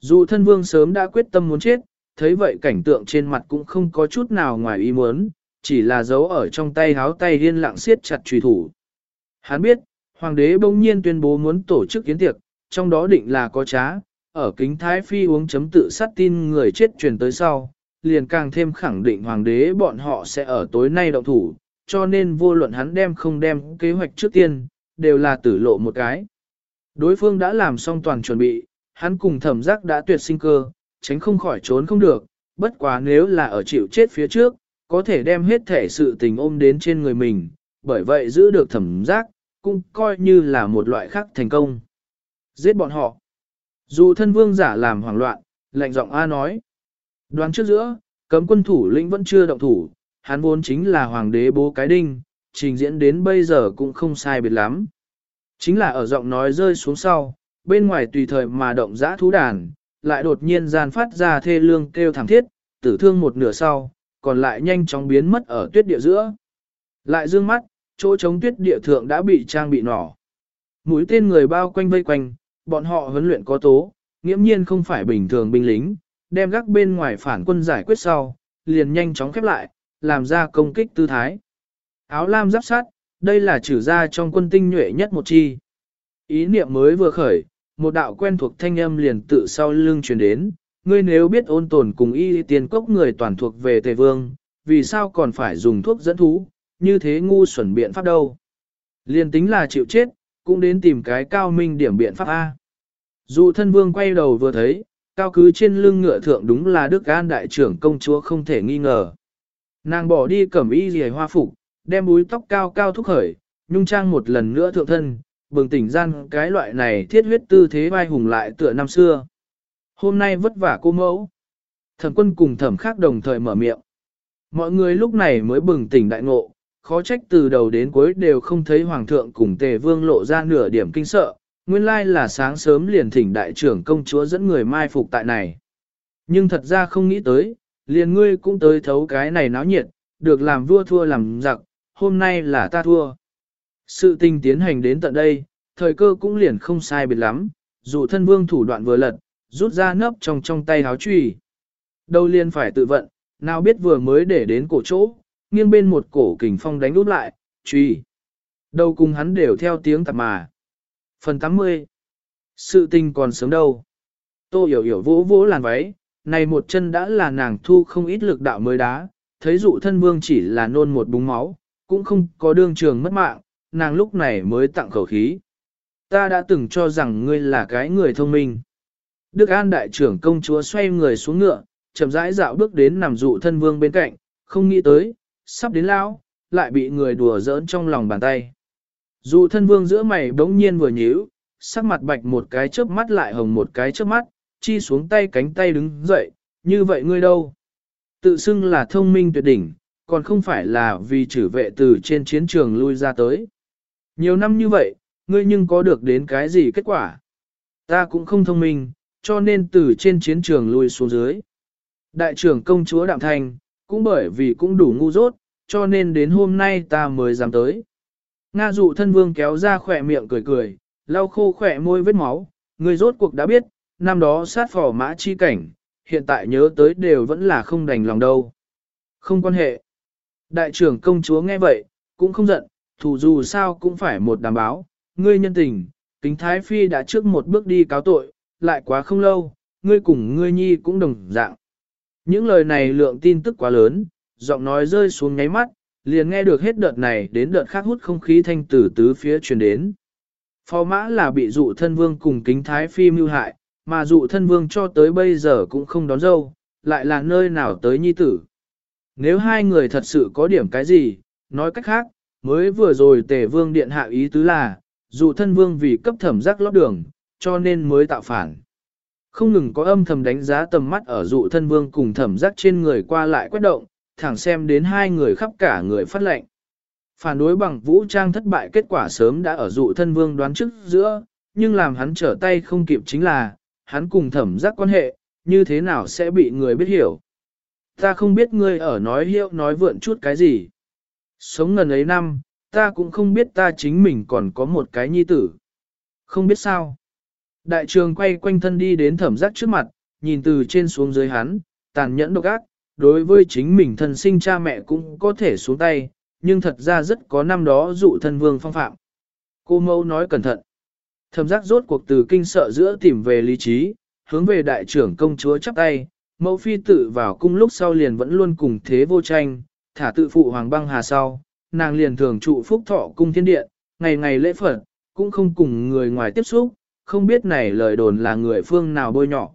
Dụ thân vương sớm đã quyết tâm muốn chết, thấy vậy cảnh tượng trên mặt cũng không có chút nào ngoài ý muốn, chỉ là giấu ở trong tay háo tay điên lặng siết chặt trùy thủ. Hắn biết, hoàng đế bỗng nhiên tuyên bố muốn tổ chức kiến tiệc, trong đó định là có trá, ở kính thái phi uống chấm tự sát tin người chết truyền tới sau, liền càng thêm khẳng định hoàng đế bọn họ sẽ ở tối nay động thủ, cho nên vô luận hắn đem không đem kế hoạch trước tiên, đều là tử lộ một cái. Đối phương đã làm xong toàn chuẩn bị, hắn cùng thẩm giác đã tuyệt sinh cơ, tránh không khỏi trốn không được, bất quá nếu là ở chịu chết phía trước, có thể đem hết thể sự tình ôm đến trên người mình, bởi vậy giữ được thẩm giác, cũng coi như là một loại khác thành công. Giết bọn họ. Dù thân vương giả làm hoảng loạn, lạnh giọng A nói. Đoán trước giữa, cấm quân thủ lĩnh vẫn chưa động thủ, hắn vốn chính là hoàng đế bố cái đinh, trình diễn đến bây giờ cũng không sai biệt lắm. Chính là ở giọng nói rơi xuống sau, bên ngoài tùy thời mà động dã thú đàn, lại đột nhiên gian phát ra thê lương kêu thảm thiết, tử thương một nửa sau, còn lại nhanh chóng biến mất ở tuyết địa giữa. Lại dương mắt, chỗ chống tuyết địa thượng đã bị trang bị nỏ. Mũi tên người bao quanh vây quanh, bọn họ huấn luyện có tố, nghiễm nhiên không phải bình thường binh lính, đem gác bên ngoài phản quân giải quyết sau, liền nhanh chóng khép lại, làm ra công kích tư thái. Áo lam giáp sát, đây là trừ ra trong quân tinh nhuệ nhất một chi. Ý niệm mới vừa khởi, một đạo quen thuộc thanh âm liền tự sau lưng truyền đến, ngươi nếu biết ôn tồn cùng y tiền cốc người toàn thuộc về tề vương, vì sao còn phải dùng thuốc dẫn thú, như thế ngu xuẩn biện pháp đâu. Liền tính là chịu chết, cũng đến tìm cái cao minh điểm biện pháp A. Dụ thân vương quay đầu vừa thấy, cao cứ trên lưng ngựa thượng đúng là Đức An đại trưởng công chúa không thể nghi ngờ. Nàng bỏ đi cẩm y rìa hoa phục, đem búi tóc cao cao thúc khởi, nhung trang một lần nữa thượng thân, bừng tỉnh gian cái loại này thiết huyết tư thế vai hùng lại tựa năm xưa. Hôm nay vất vả cô mẫu. Thẩm quân cùng thẩm khác đồng thời mở miệng. Mọi người lúc này mới bừng tỉnh đại ngộ, khó trách từ đầu đến cuối đều không thấy hoàng thượng cùng tề vương lộ ra nửa điểm kinh sợ, nguyên lai là sáng sớm liền thỉnh đại trưởng công chúa dẫn người mai phục tại này. Nhưng thật ra không nghĩ tới, liền ngươi cũng tới thấu cái này náo nhiệt, được làm vua thua làm giặc, hôm nay là ta thua. Sự tình tiến hành đến tận đây, thời cơ cũng liền không sai biệt lắm, dù thân vương thủ đoạn vừa lật, rút ra nấp trong trong tay háo trùy. Đâu liền phải tự vận, nào biết vừa mới để đến cổ chỗ, nghiêng bên một cổ kình phong đánh út lại, trùy. Đâu cùng hắn đều theo tiếng tạp mà. Phần 80 Sự tình còn sớm đâu. Tô hiểu hiểu vỗ vỗ làn váy, này một chân đã là nàng thu không ít lực đạo mới đá, thấy dụ thân vương chỉ là nôn một búng máu, cũng không có đương trường mất mạng, nàng lúc này mới tặng khẩu khí. Ta đã từng cho rằng ngươi là cái người thông minh. Đức An đại trưởng công chúa xoay người xuống ngựa, chậm rãi dạo bước đến nằm dụ thân vương bên cạnh, không nghĩ tới, sắp đến lão, lại bị người đùa giỡn trong lòng bàn tay. Dụ thân vương giữa mày bỗng nhiên vừa nhíu, sắc mặt bạch một cái chớp mắt lại hồng một cái chớp mắt, chi xuống tay cánh tay đứng dậy, như vậy ngươi đâu? Tự xưng là thông minh tuyệt đỉnh, còn không phải là vì trừ vệ từ trên chiến trường lui ra tới. Nhiều năm như vậy, ngươi nhưng có được đến cái gì kết quả? Ta cũng không thông minh, cho nên từ trên chiến trường lui xuống dưới. Đại trưởng công chúa Đạm Thành, cũng bởi vì cũng đủ ngu dốt, cho nên đến hôm nay ta mới dám tới. Nga dụ thân vương kéo ra khỏe miệng cười cười, lau khô khỏe môi vết máu, người rốt cuộc đã biết, năm đó sát phỏ mã chi cảnh, hiện tại nhớ tới đều vẫn là không đành lòng đâu. Không quan hệ. Đại trưởng công chúa nghe vậy, cũng không giận, thủ dù sao cũng phải một đảm báo, ngươi nhân tình, kính thái phi đã trước một bước đi cáo tội, lại quá không lâu, ngươi cùng ngươi nhi cũng đồng dạng. Những lời này lượng tin tức quá lớn, giọng nói rơi xuống nháy mắt, liền nghe được hết đợt này đến đợt khác hút không khí thanh tử tứ phía truyền đến. Phò mã là bị dụ thân vương cùng kính thái phi mưu hại, mà dụ thân vương cho tới bây giờ cũng không đón dâu, lại là nơi nào tới nhi tử. Nếu hai người thật sự có điểm cái gì, nói cách khác, mới vừa rồi tề vương điện hạ ý tứ là, dụ thân vương vì cấp thẩm giác lót đường, cho nên mới tạo phản. Không ngừng có âm thầm đánh giá tầm mắt ở dụ thân vương cùng thẩm giác trên người qua lại quét động, thẳng xem đến hai người khắp cả người phát lệnh. Phản đối bằng vũ trang thất bại kết quả sớm đã ở dụ thân vương đoán trước giữa, nhưng làm hắn trở tay không kịp chính là, hắn cùng thẩm giác quan hệ, như thế nào sẽ bị người biết hiểu. Ta không biết ngươi ở nói hiệu nói vượn chút cái gì. Sống ngần ấy năm, ta cũng không biết ta chính mình còn có một cái nhi tử. Không biết sao. Đại trường quay quanh thân đi đến thẩm giác trước mặt, nhìn từ trên xuống dưới hắn, tàn nhẫn độc ác, đối với chính mình thân sinh cha mẹ cũng có thể xuống tay, nhưng thật ra rất có năm đó dụ thân vương phong phạm. Cô mẫu nói cẩn thận. Thẩm giác rốt cuộc từ kinh sợ giữa tìm về lý trí, hướng về đại trưởng công chúa chắp tay, mẫu phi tự vào cung lúc sau liền vẫn luôn cùng thế vô tranh, thả tự phụ hoàng băng hà sau, nàng liền thường trụ phúc thọ cung thiên điện, ngày ngày lễ phật, cũng không cùng người ngoài tiếp xúc, không biết này lời đồn là người phương nào bôi nhọ.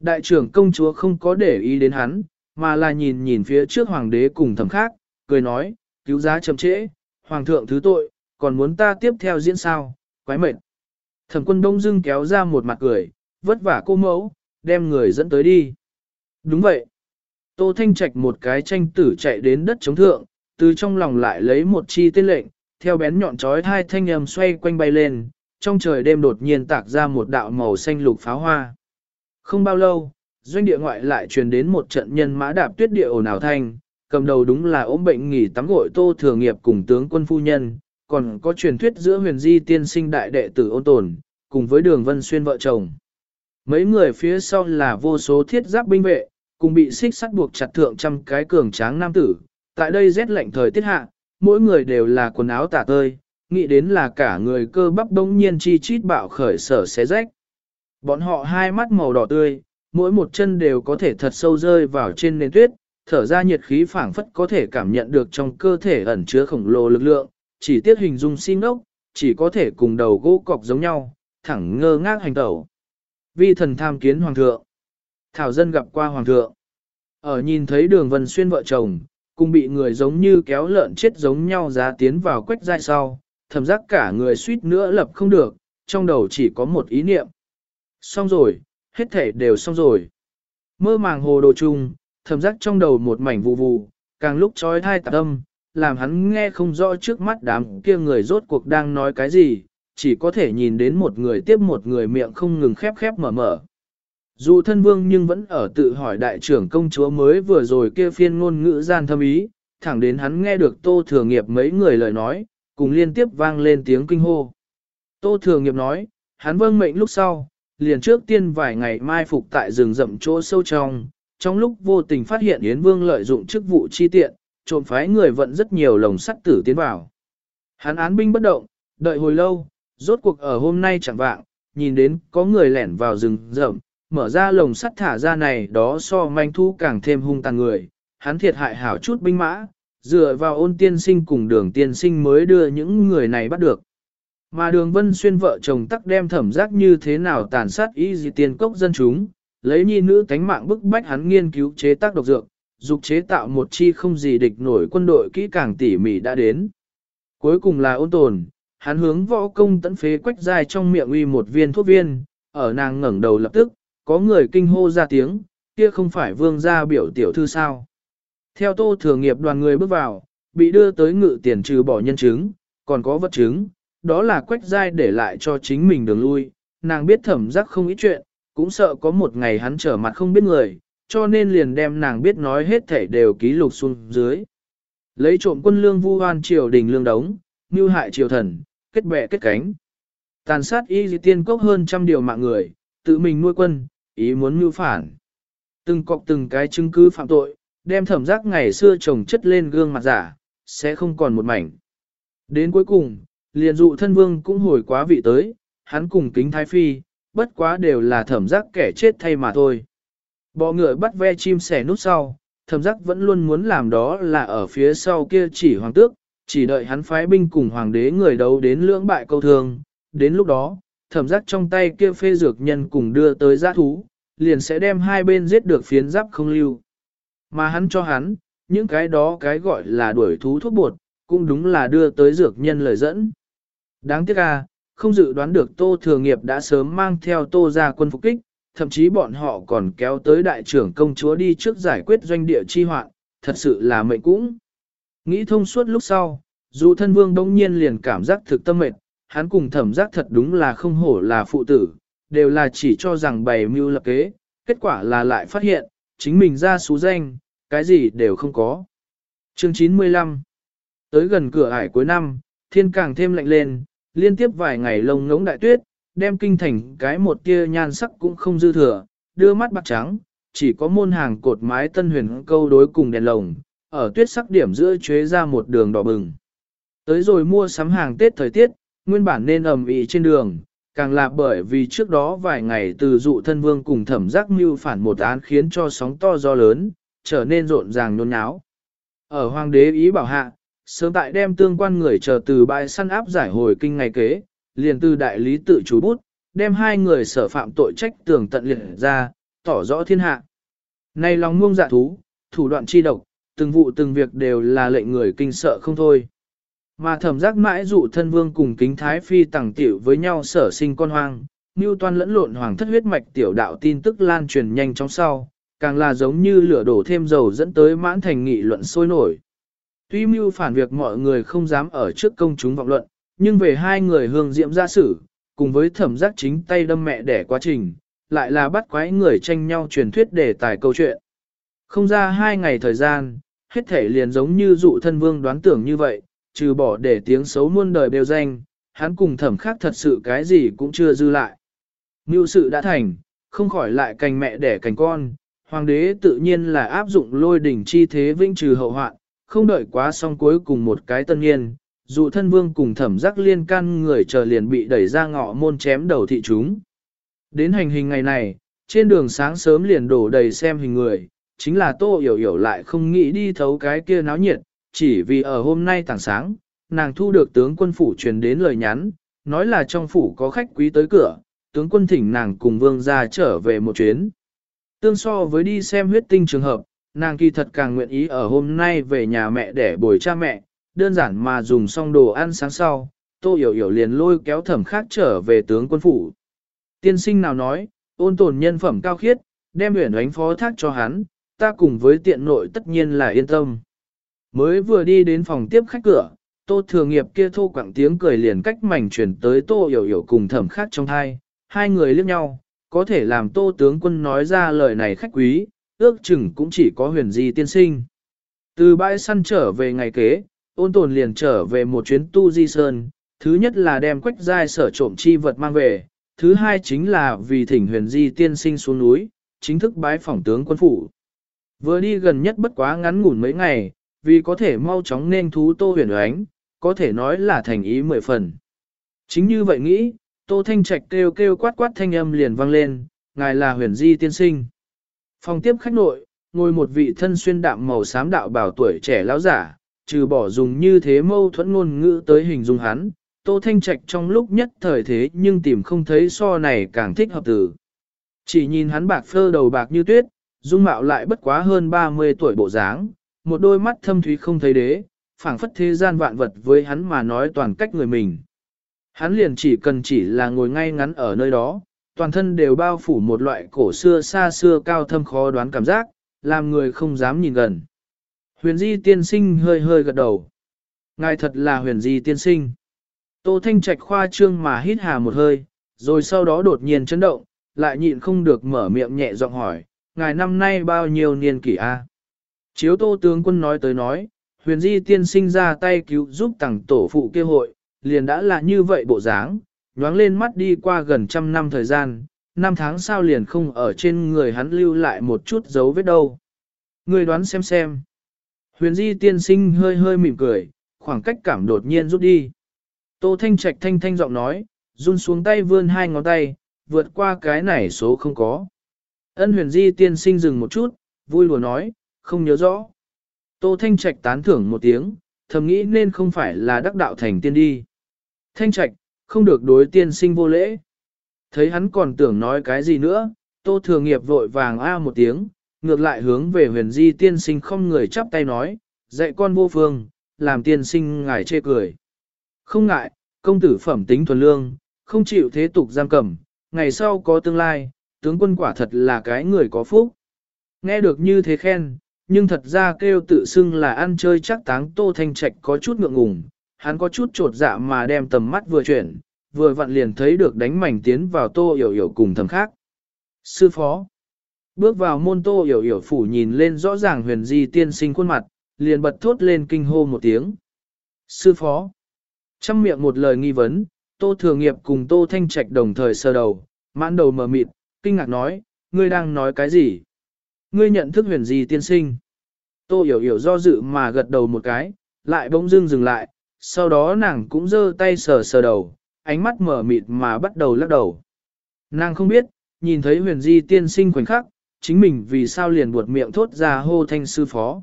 Đại trưởng công chúa không có để ý đến hắn, mà là nhìn nhìn phía trước hoàng đế cùng thẩm khác, cười nói, cứu giá chậm trễ, hoàng thượng thứ tội, còn muốn ta tiếp theo diễn sao, quái mệt. Thẩm quân đông dưng kéo ra một mặt cười, vất vả cô mẫu, đem người dẫn tới đi. Đúng vậy. Tô Thanh Trạch một cái tranh tử chạy đến đất chống thượng, từ trong lòng lại lấy một chi tên lệnh, theo bén nhọn chói hai thanh âm xoay quanh bay lên, trong trời đêm đột nhiên tạc ra một đạo màu xanh lục pháo hoa. Không bao lâu, doanh địa ngoại lại truyền đến một trận nhân mã đạp tuyết địa ồn ào thanh, cầm đầu đúng là ốm bệnh nghỉ tắm gội tô thừa nghiệp cùng tướng quân phu nhân, còn có truyền thuyết giữa huyền di tiên sinh đại đệ tử ôn tồn, cùng với đường vân xuyên vợ chồng. Mấy người phía sau là vô số thiết giáp binh vệ, cùng bị xích sắt buộc chặt thượng trăm cái cường tráng nam tử. Tại đây rét lạnh thời tiết hạ, mỗi người đều là quần áo tả tơi, nghĩ đến là cả người cơ bắp đông nhiên chi chít bạo khởi sở xé rách. Bọn họ hai mắt màu đỏ tươi, mỗi một chân đều có thể thật sâu rơi vào trên nền tuyết, thở ra nhiệt khí phảng phất có thể cảm nhận được trong cơ thể ẩn chứa khổng lồ lực lượng, chỉ tiết hình dung xin ốc, chỉ có thể cùng đầu gỗ cọc giống nhau, thẳng ngơ ngác hành tẩu. Vi thần tham kiến hoàng thượng. Thảo dân gặp qua hoàng thượng. Ở nhìn thấy đường vân xuyên vợ chồng, cùng bị người giống như kéo lợn chết giống nhau giá tiến vào quách dai sau, thầm giác cả người suýt nữa lập không được, trong đầu chỉ có một ý niệm. Xong rồi, hết thể đều xong rồi. Mơ màng hồ đồ chung, thầm giác trong đầu một mảnh vụ vụ, càng lúc trói thai tạc âm, làm hắn nghe không rõ trước mắt đám kia người rốt cuộc đang nói cái gì, chỉ có thể nhìn đến một người tiếp một người miệng không ngừng khép khép mở mở. Dù thân vương nhưng vẫn ở tự hỏi đại trưởng công chúa mới vừa rồi kia phiên ngôn ngữ gian thâm ý, thẳng đến hắn nghe được tô thừa nghiệp mấy người lời nói, cùng liên tiếp vang lên tiếng kinh hô. Tô thừa nghiệp nói, hắn vâng mệnh lúc sau, liền trước tiên vài ngày mai phục tại rừng rậm chỗ sâu trong, trong lúc vô tình phát hiện Yến Vương lợi dụng chức vụ chi tiện, trộm phái người vận rất nhiều lồng sắt tử tiến vào. Hắn án binh bất động, đợi hồi lâu, rốt cuộc ở hôm nay chẳng vạng, nhìn đến có người lẻn vào rừng rậm, mở ra lồng sắt thả ra này đó so manh thu càng thêm hung tàn người, hắn thiệt hại hảo chút binh mã, dựa vào ôn tiên sinh cùng đường tiên sinh mới đưa những người này bắt được. Mà đường vân xuyên vợ chồng tắc đem thẩm giác như thế nào tàn sát y gì tiền cốc dân chúng, lấy nhi nữ tánh mạng bức bách hắn nghiên cứu chế tác độc dược, dục chế tạo một chi không gì địch nổi quân đội kỹ càng tỉ mỉ đã đến. Cuối cùng là ôn tồn, hắn hướng võ công tấn phế quách dài trong miệng uy một viên thuốc viên, ở nàng ngẩng đầu lập tức, có người kinh hô ra tiếng, kia không phải vương gia biểu tiểu thư sao. Theo tô thừa nghiệp đoàn người bước vào, bị đưa tới ngự tiền trừ bỏ nhân chứng, còn có vật chứng, đó là quách giai để lại cho chính mình đường lui, nàng biết thẩm giác không ít chuyện, cũng sợ có một ngày hắn trở mặt không biết người, cho nên liền đem nàng biết nói hết thể đều ký lục xuống dưới. Lấy trộm quân lương vu hoan triều đình lương đống, như hại triều thần, kết bè kết cánh. Tàn sát y di tiên cốc hơn trăm điều mạng người, tự mình nuôi quân, ý muốn mưu phản. Từng cọc từng cái chứng cứ phạm tội, đem thẩm giác ngày xưa chồng chất lên gương mặt giả, sẽ không còn một mảnh. Đến cuối cùng, liền dụ thân vương cũng hồi quá vị tới, hắn cùng kính thái phi, bất quá đều là thẩm giác kẻ chết thay mà thôi. Bọ ngựa bắt ve chim sẻ nút sau, thẩm giác vẫn luôn muốn làm đó là ở phía sau kia chỉ hoàng tước, chỉ đợi hắn phái binh cùng hoàng đế người đấu đến lưỡng bại câu thương. Đến lúc đó, thẩm giác trong tay kia phê dược nhân cùng đưa tới giã thú, liền sẽ đem hai bên giết được phiến giáp không lưu. Mà hắn cho hắn, những cái đó cái gọi là đuổi thú thuốc bột, cũng đúng là đưa tới dược nhân lời dẫn. Đáng tiếc à, không dự đoán được Tô Thừa Nghiệp đã sớm mang theo Tô ra quân phục kích, thậm chí bọn họ còn kéo tới đại trưởng công chúa đi trước giải quyết doanh địa chi hoạn, thật sự là mệnh cũng. Nghĩ thông suốt lúc sau, dù thân vương đông nhiên liền cảm giác thực tâm mệt, hắn cùng thẩm giác thật đúng là không hổ là phụ tử, đều là chỉ cho rằng bày mưu lập kế, kết quả là lại phát hiện, chính mình ra số danh, cái gì đều không có. Chương 95 Tới gần cửa ải cuối năm, thiên càng thêm lạnh lên, liên tiếp vài ngày lông ngống đại tuyết, đem kinh thành cái một tia nhan sắc cũng không dư thừa, đưa mắt bạc trắng, chỉ có môn hàng cột mái tân huyền câu đối cùng đèn lồng, ở tuyết sắc điểm giữa chế ra một đường đỏ bừng. Tới rồi mua sắm hàng Tết thời tiết, nguyên bản nên ầm ĩ trên đường, càng là bởi vì trước đó vài ngày từ dụ thân vương cùng thẩm giác mưu phản một án khiến cho sóng to gió lớn, trở nên rộn ràng nhôn nháo. Ở hoàng đế ý bảo hạ, sớm tại đem tương quan người chờ từ bãi săn áp giải hồi kinh ngày kế, liền từ đại lý tự chủ bút, đem hai người sở phạm tội trách tường tận liệt ra, tỏ rõ thiên hạ. Này lòng muông dạ thú, thủ đoạn chi độc, từng vụ từng việc đều là lệnh người kinh sợ không thôi. Mà thẩm giác mãi dụ thân vương cùng kính thái phi tẳng tiểu với nhau sở sinh con hoang, như toan lẫn lộn hoàng thất huyết mạch tiểu đạo tin tức lan truyền nhanh chóng sau, càng là giống như lửa đổ thêm dầu dẫn tới mãn thành nghị luận sôi nổi. Tuy mưu phản việc mọi người không dám ở trước công chúng vọng luận, nhưng về hai người hương diễm gia sử, cùng với thẩm giác chính tay đâm mẹ đẻ quá trình, lại là bắt quái người tranh nhau truyền thuyết đề tài câu chuyện. Không ra hai ngày thời gian, hết thể liền giống như dụ thân vương đoán tưởng như vậy, trừ bỏ để tiếng xấu muôn đời đều danh, hắn cùng thẩm khác thật sự cái gì cũng chưa dư lại. Mưu sự đã thành, không khỏi lại cành mẹ đẻ cành con, hoàng đế tự nhiên là áp dụng lôi đỉnh chi thế vĩnh trừ hậu hoạn, không đợi quá xong cuối cùng một cái tân niên, dụ thân vương cùng thẩm giác liên can người chờ liền bị đẩy ra ngọ môn chém đầu thị chúng. Đến hành hình ngày này, trên đường sáng sớm liền đổ đầy xem hình người, chính là tô hiểu hiểu lại không nghĩ đi thấu cái kia náo nhiệt, chỉ vì ở hôm nay tảng sáng, nàng thu được tướng quân phủ truyền đến lời nhắn, nói là trong phủ có khách quý tới cửa, tướng quân thỉnh nàng cùng vương ra trở về một chuyến. Tương so với đi xem huyết tinh trường hợp, nàng kỳ thật càng nguyện ý ở hôm nay về nhà mẹ để bồi cha mẹ, đơn giản mà dùng xong đồ ăn sáng sau, tô hiểu hiểu liền lôi kéo thẩm khác trở về tướng quân phủ. Tiên sinh nào nói, ôn tồn nhân phẩm cao khiết, đem huyền ánh phó thác cho hắn, ta cùng với tiện nội tất nhiên là yên tâm. Mới vừa đi đến phòng tiếp khách cửa, tô thừa nghiệp kia thô quảng tiếng cười liền cách mảnh chuyển tới tô hiểu hiểu cùng thẩm khác trong hai, hai người liếc nhau, có thể làm tô tướng quân nói ra lời này khách quý, ước chừng cũng chỉ có huyền di tiên sinh. Từ bãi săn trở về ngày kế, ôn tồn liền trở về một chuyến tu di sơn, thứ nhất là đem quách giai sở trộm chi vật mang về, thứ hai chính là vì thỉnh huyền di tiên sinh xuống núi, chính thức bái phỏng tướng quân phủ. Vừa đi gần nhất bất quá ngắn ngủn mấy ngày, vì có thể mau chóng nên thú tô huyền oánh, có thể nói là thành ý mười phần. Chính như vậy nghĩ, tô thanh trạch kêu kêu quát quát thanh âm liền vang lên, ngài là huyền di tiên sinh. Phòng tiếp khách nội, ngồi một vị thân xuyên đạm màu xám đạo bảo tuổi trẻ lão giả, trừ bỏ dùng như thế mâu thuẫn ngôn ngữ tới hình dung hắn, Tô Thanh Trạch trong lúc nhất thời thế nhưng tìm không thấy so này càng thích hợp tử Chỉ nhìn hắn bạc phơ đầu bạc như tuyết, dung mạo lại bất quá hơn 30 tuổi bộ dáng, một đôi mắt thâm thúy không thấy đế, phảng phất thế gian vạn vật với hắn mà nói toàn cách người mình. Hắn liền chỉ cần chỉ là ngồi ngay ngắn ở nơi đó, toàn thân đều bao phủ một loại cổ xưa xa xưa cao thâm khó đoán cảm giác, làm người không dám nhìn gần. Huyền di tiên sinh hơi hơi gật đầu. Ngài thật là huyền di tiên sinh. Tô Thanh Trạch khoa trương mà hít hà một hơi, rồi sau đó đột nhiên chấn động, lại nhịn không được mở miệng nhẹ giọng hỏi, ngài năm nay bao nhiêu niên kỷ a? Chiếu tô tướng quân nói tới nói, huyền di tiên sinh ra tay cứu giúp tặng tổ phụ kêu hội, liền đã là như vậy bộ dáng, nhoáng lên mắt đi qua gần trăm năm thời gian, năm tháng sao liền không ở trên người hắn lưu lại một chút dấu vết đâu. Người đoán xem xem. Huyền di tiên sinh hơi hơi mỉm cười, khoảng cách cảm đột nhiên rút đi. Tô Thanh Trạch thanh thanh giọng nói, run xuống tay vươn hai ngón tay, vượt qua cái này số không có. Ân huyền di tiên sinh dừng một chút, vui lùa nói, không nhớ rõ. Tô Thanh Trạch tán thưởng một tiếng, thầm nghĩ nên không phải là đắc đạo thành tiên đi. Thanh Trạch, không được đối tiên sinh vô lễ. Thấy hắn còn tưởng nói cái gì nữa, Tô Thừa Nghiệp vội vàng a một tiếng, ngược lại hướng về huyền di tiên sinh không người chắp tay nói, dạy con vô phương, làm tiên sinh ngài chê cười. Không ngại, công tử phẩm tính thuần lương, không chịu thế tục giam cầm, ngày sau có tương lai, tướng quân quả thật là cái người có phúc. Nghe được như thế khen, nhưng thật ra kêu tự xưng là ăn chơi chắc táng tô thanh trạch có chút ngượng ngùng, hắn có chút trột dạ mà đem tầm mắt vừa chuyển, vừa vặn liền thấy được đánh mảnh tiến vào tô hiểu hiểu cùng thầm khác. Sư phó, bước vào môn tô hiểu hiểu phủ nhìn lên rõ ràng huyền di tiên sinh khuôn mặt, liền bật thốt lên kinh hô một tiếng. Sư phó, Trăm miệng một lời nghi vấn, Tô Thừa Nghiệp cùng Tô Thanh Trạch đồng thời sơ đầu, mãn đầu mờ mịt, kinh ngạc nói, ngươi đang nói cái gì? Ngươi nhận thức huyền gì tiên sinh? Tô hiểu hiểu do dự mà gật đầu một cái, lại bỗng dưng dừng lại, sau đó nàng cũng giơ tay sờ sờ đầu, ánh mắt mở mịt mà bắt đầu lắc đầu. Nàng không biết, nhìn thấy huyền di tiên sinh khoảnh khắc, chính mình vì sao liền buột miệng thốt ra hô thanh sư phó.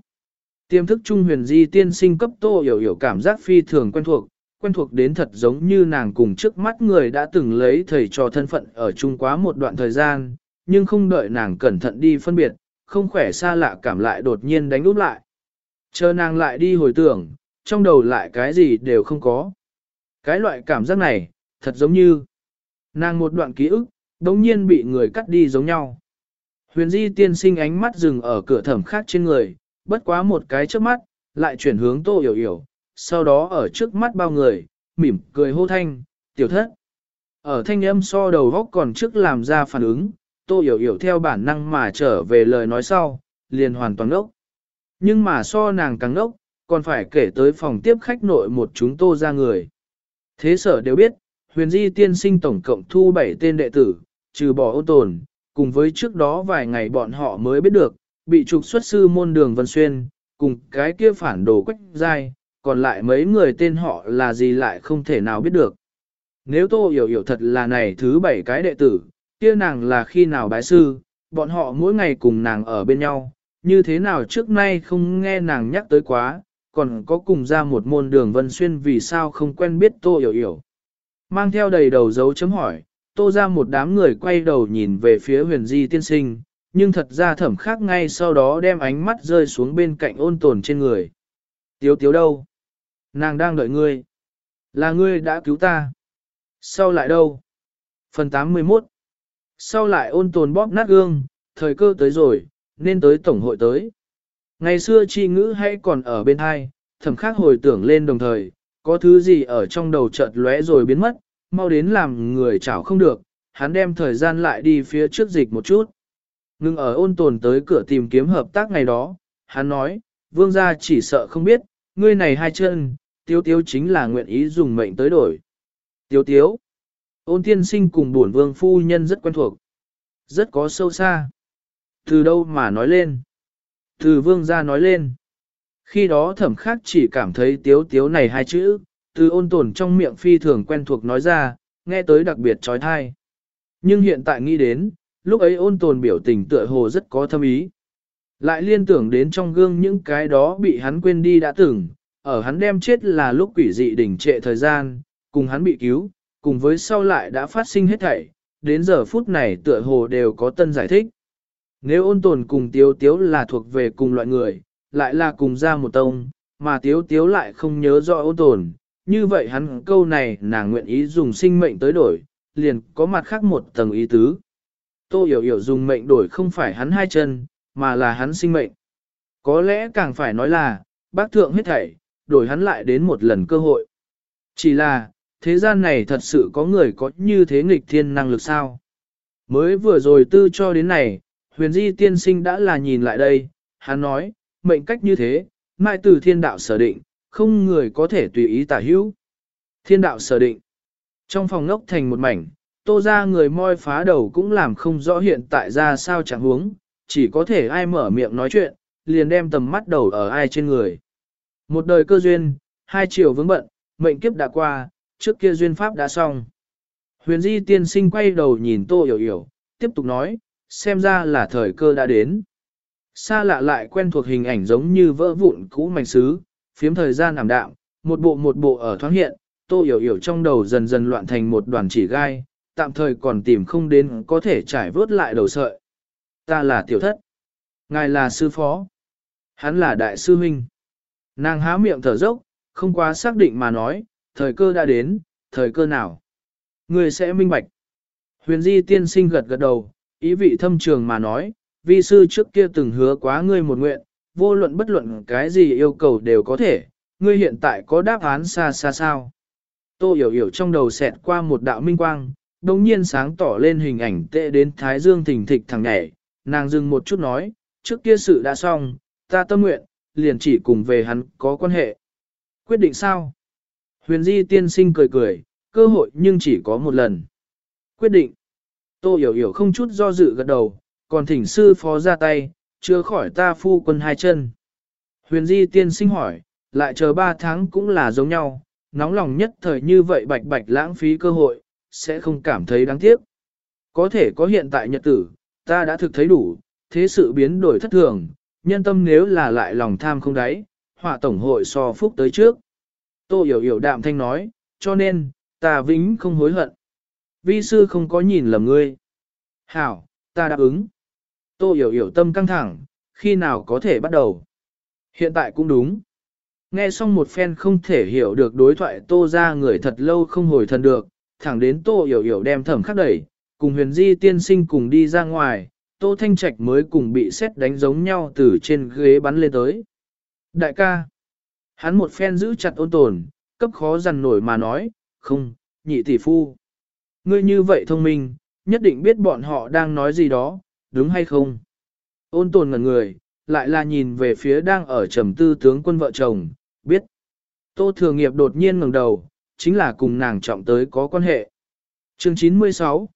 Tiềm thức trung huyền di tiên sinh cấp tô hiểu hiểu cảm giác phi thường quen thuộc, quen thuộc đến thật giống như nàng cùng trước mắt người đã từng lấy thầy trò thân phận ở chung quá một đoạn thời gian, nhưng không đợi nàng cẩn thận đi phân biệt, không khỏe xa lạ cảm lại đột nhiên đánh úp lại. Chờ nàng lại đi hồi tưởng, trong đầu lại cái gì đều không có. Cái loại cảm giác này, thật giống như nàng một đoạn ký ức, đống nhiên bị người cắt đi giống nhau. Huyền di tiên sinh ánh mắt dừng ở cửa thẩm khác trên người, bất quá một cái trước mắt, lại chuyển hướng tô hiểu hiểu, sau đó ở trước mắt bao người, mỉm cười hô thanh, tiểu thất. Ở thanh âm so đầu góc còn trước làm ra phản ứng, tô hiểu hiểu theo bản năng mà trở về lời nói sau, liền hoàn toàn ngốc. Nhưng mà so nàng càng ngốc, còn phải kể tới phòng tiếp khách nội một chúng tô ra người. Thế sở đều biết, huyền di tiên sinh tổng cộng thu 7 tên đệ tử, trừ bỏ ô tồn, cùng với trước đó vài ngày bọn họ mới biết được, bị trục xuất sư môn đường Vân Xuyên, cùng cái kia phản đồ quách dai, còn lại mấy người tên họ là gì lại không thể nào biết được. Nếu tô hiểu hiểu thật là này thứ bảy cái đệ tử, kia nàng là khi nào bái sư, bọn họ mỗi ngày cùng nàng ở bên nhau, như thế nào trước nay không nghe nàng nhắc tới quá, còn có cùng ra một môn đường vân xuyên vì sao không quen biết tô hiểu hiểu. Mang theo đầy đầu dấu chấm hỏi, tô ra một đám người quay đầu nhìn về phía huyền di tiên sinh, nhưng thật ra thẩm khác ngay sau đó đem ánh mắt rơi xuống bên cạnh ôn tồn trên người. Tiếu tiếu đâu? Nàng đang đợi ngươi. Là ngươi đã cứu ta. Sau lại đâu? Phần 81 sau lại ôn tồn bóp nát gương, thời cơ tới rồi, nên tới tổng hội tới. Ngày xưa chi ngữ hay còn ở bên hai, thẩm khác hồi tưởng lên đồng thời, có thứ gì ở trong đầu chợt lóe rồi biến mất, mau đến làm người chảo không được, hắn đem thời gian lại đi phía trước dịch một chút. Ngưng ở ôn tồn tới cửa tìm kiếm hợp tác ngày đó, hắn nói, vương gia chỉ sợ không biết, ngươi này hai chân, tiêu tiêu chính là nguyện ý dùng mệnh tới đổi. Tiêu tiêu ôn tiên sinh cùng bổn vương phu nhân rất quen thuộc, rất có sâu xa. Từ đâu mà nói lên? Từ vương gia nói lên. Khi đó thẩm khác chỉ cảm thấy tiếu tiếu này hai chữ, từ ôn tồn trong miệng phi thường quen thuộc nói ra, nghe tới đặc biệt trói thai. Nhưng hiện tại nghĩ đến, lúc ấy ôn tồn biểu tình tựa hồ rất có thâm ý. Lại liên tưởng đến trong gương những cái đó bị hắn quên đi đã từng, ở hắn đem chết là lúc quỷ dị đỉnh trệ thời gian, cùng hắn bị cứu, cùng với sau lại đã phát sinh hết thảy, đến giờ phút này tựa hồ đều có tân giải thích. Nếu ôn tồn cùng tiếu tiếu là thuộc về cùng loại người, lại là cùng ra một tông, mà tiếu tiếu lại không nhớ rõ ôn tồn, như vậy hắn câu này nàng nguyện ý dùng sinh mệnh tới đổi, liền có mặt khác một tầng ý tứ. Tô hiểu hiểu dùng mệnh đổi không phải hắn hai chân, mà là hắn sinh mệnh. Có lẽ càng phải nói là, bác thượng hết thảy, đổi hắn lại đến một lần cơ hội. Chỉ là, thế gian này thật sự có người có như thế nghịch thiên năng lực sao? Mới vừa rồi tư cho đến này, huyền di tiên sinh đã là nhìn lại đây, hắn nói, mệnh cách như thế, mai từ thiên đạo sở định, không người có thể tùy ý tả hữu. Thiên đạo sở định. Trong phòng ngốc thành một mảnh, tô ra người moi phá đầu cũng làm không rõ hiện tại ra sao chẳng huống, chỉ có thể ai mở miệng nói chuyện, liền đem tầm mắt đầu ở ai trên người. Một đời cơ duyên, hai chiều vướng bận, mệnh kiếp đã qua, trước kia duyên pháp đã xong. Huyền di tiên sinh quay đầu nhìn tô hiểu hiểu, tiếp tục nói, xem ra là thời cơ đã đến. Xa lạ lại quen thuộc hình ảnh giống như vỡ vụn cũ mảnh sứ, phiếm thời gian ảm đạm, một bộ một bộ ở thoáng hiện, tô hiểu hiểu trong đầu dần dần loạn thành một đoàn chỉ gai, tạm thời còn tìm không đến có thể trải vớt lại đầu sợi. Ta là tiểu thất. Ngài là sư phó. Hắn là đại sư huynh. Nàng há miệng thở dốc, không quá xác định mà nói, thời cơ đã đến, thời cơ nào. Người sẽ minh bạch. Huyền di tiên sinh gật gật đầu, ý vị thâm trường mà nói, vi sư trước kia từng hứa quá ngươi một nguyện, vô luận bất luận cái gì yêu cầu đều có thể, ngươi hiện tại có đáp án xa xa sao. Tô hiểu hiểu trong đầu xẹt qua một đạo minh quang, đồng nhiên sáng tỏ lên hình ảnh tệ đến Thái Dương thỉnh thịch thằng nhảy, nàng dừng một chút nói, trước kia sự đã xong, ta tâm nguyện, liền chỉ cùng về hắn có quan hệ. Quyết định sao? Huyền Di tiên sinh cười cười, cơ hội nhưng chỉ có một lần. Quyết định. Tô hiểu hiểu không chút do dự gật đầu, còn thỉnh sư phó ra tay, chưa khỏi ta phu quân hai chân. Huyền Di tiên sinh hỏi, lại chờ ba tháng cũng là giống nhau, nóng lòng nhất thời như vậy bạch bạch lãng phí cơ hội, sẽ không cảm thấy đáng tiếc. Có thể có hiện tại nhật tử, ta đã thực thấy đủ, thế sự biến đổi thất thường, nhân tâm nếu là lại lòng tham không đáy, họa tổng hội so phúc tới trước. Tô hiểu hiểu đạm thanh nói, cho nên, ta vĩnh không hối hận. Vi sư không có nhìn lầm ngươi. Hảo, ta đáp ứng. Tô hiểu hiểu tâm căng thẳng, khi nào có thể bắt đầu. Hiện tại cũng đúng. Nghe xong một phen không thể hiểu được đối thoại tô ra người thật lâu không hồi thần được, thẳng đến tô hiểu hiểu đem thẩm khắc đẩy, cùng huyền di tiên sinh cùng đi ra ngoài, tô thanh trạch mới cùng bị xét đánh giống nhau từ trên ghế bắn lên tới. Đại ca, hắn một phen giữ chặt ôn tồn, cấp khó dằn nổi mà nói, không, nhị tỷ phu. Ngươi như vậy thông minh, nhất định biết bọn họ đang nói gì đó, đúng hay không? Ôn tồn ngẩn người, lại là nhìn về phía đang ở trầm tư tướng quân vợ chồng, biết. Tô Thừa Nghiệp đột nhiên ngẩng đầu, chính là cùng nàng trọng tới có quan hệ. Chương 96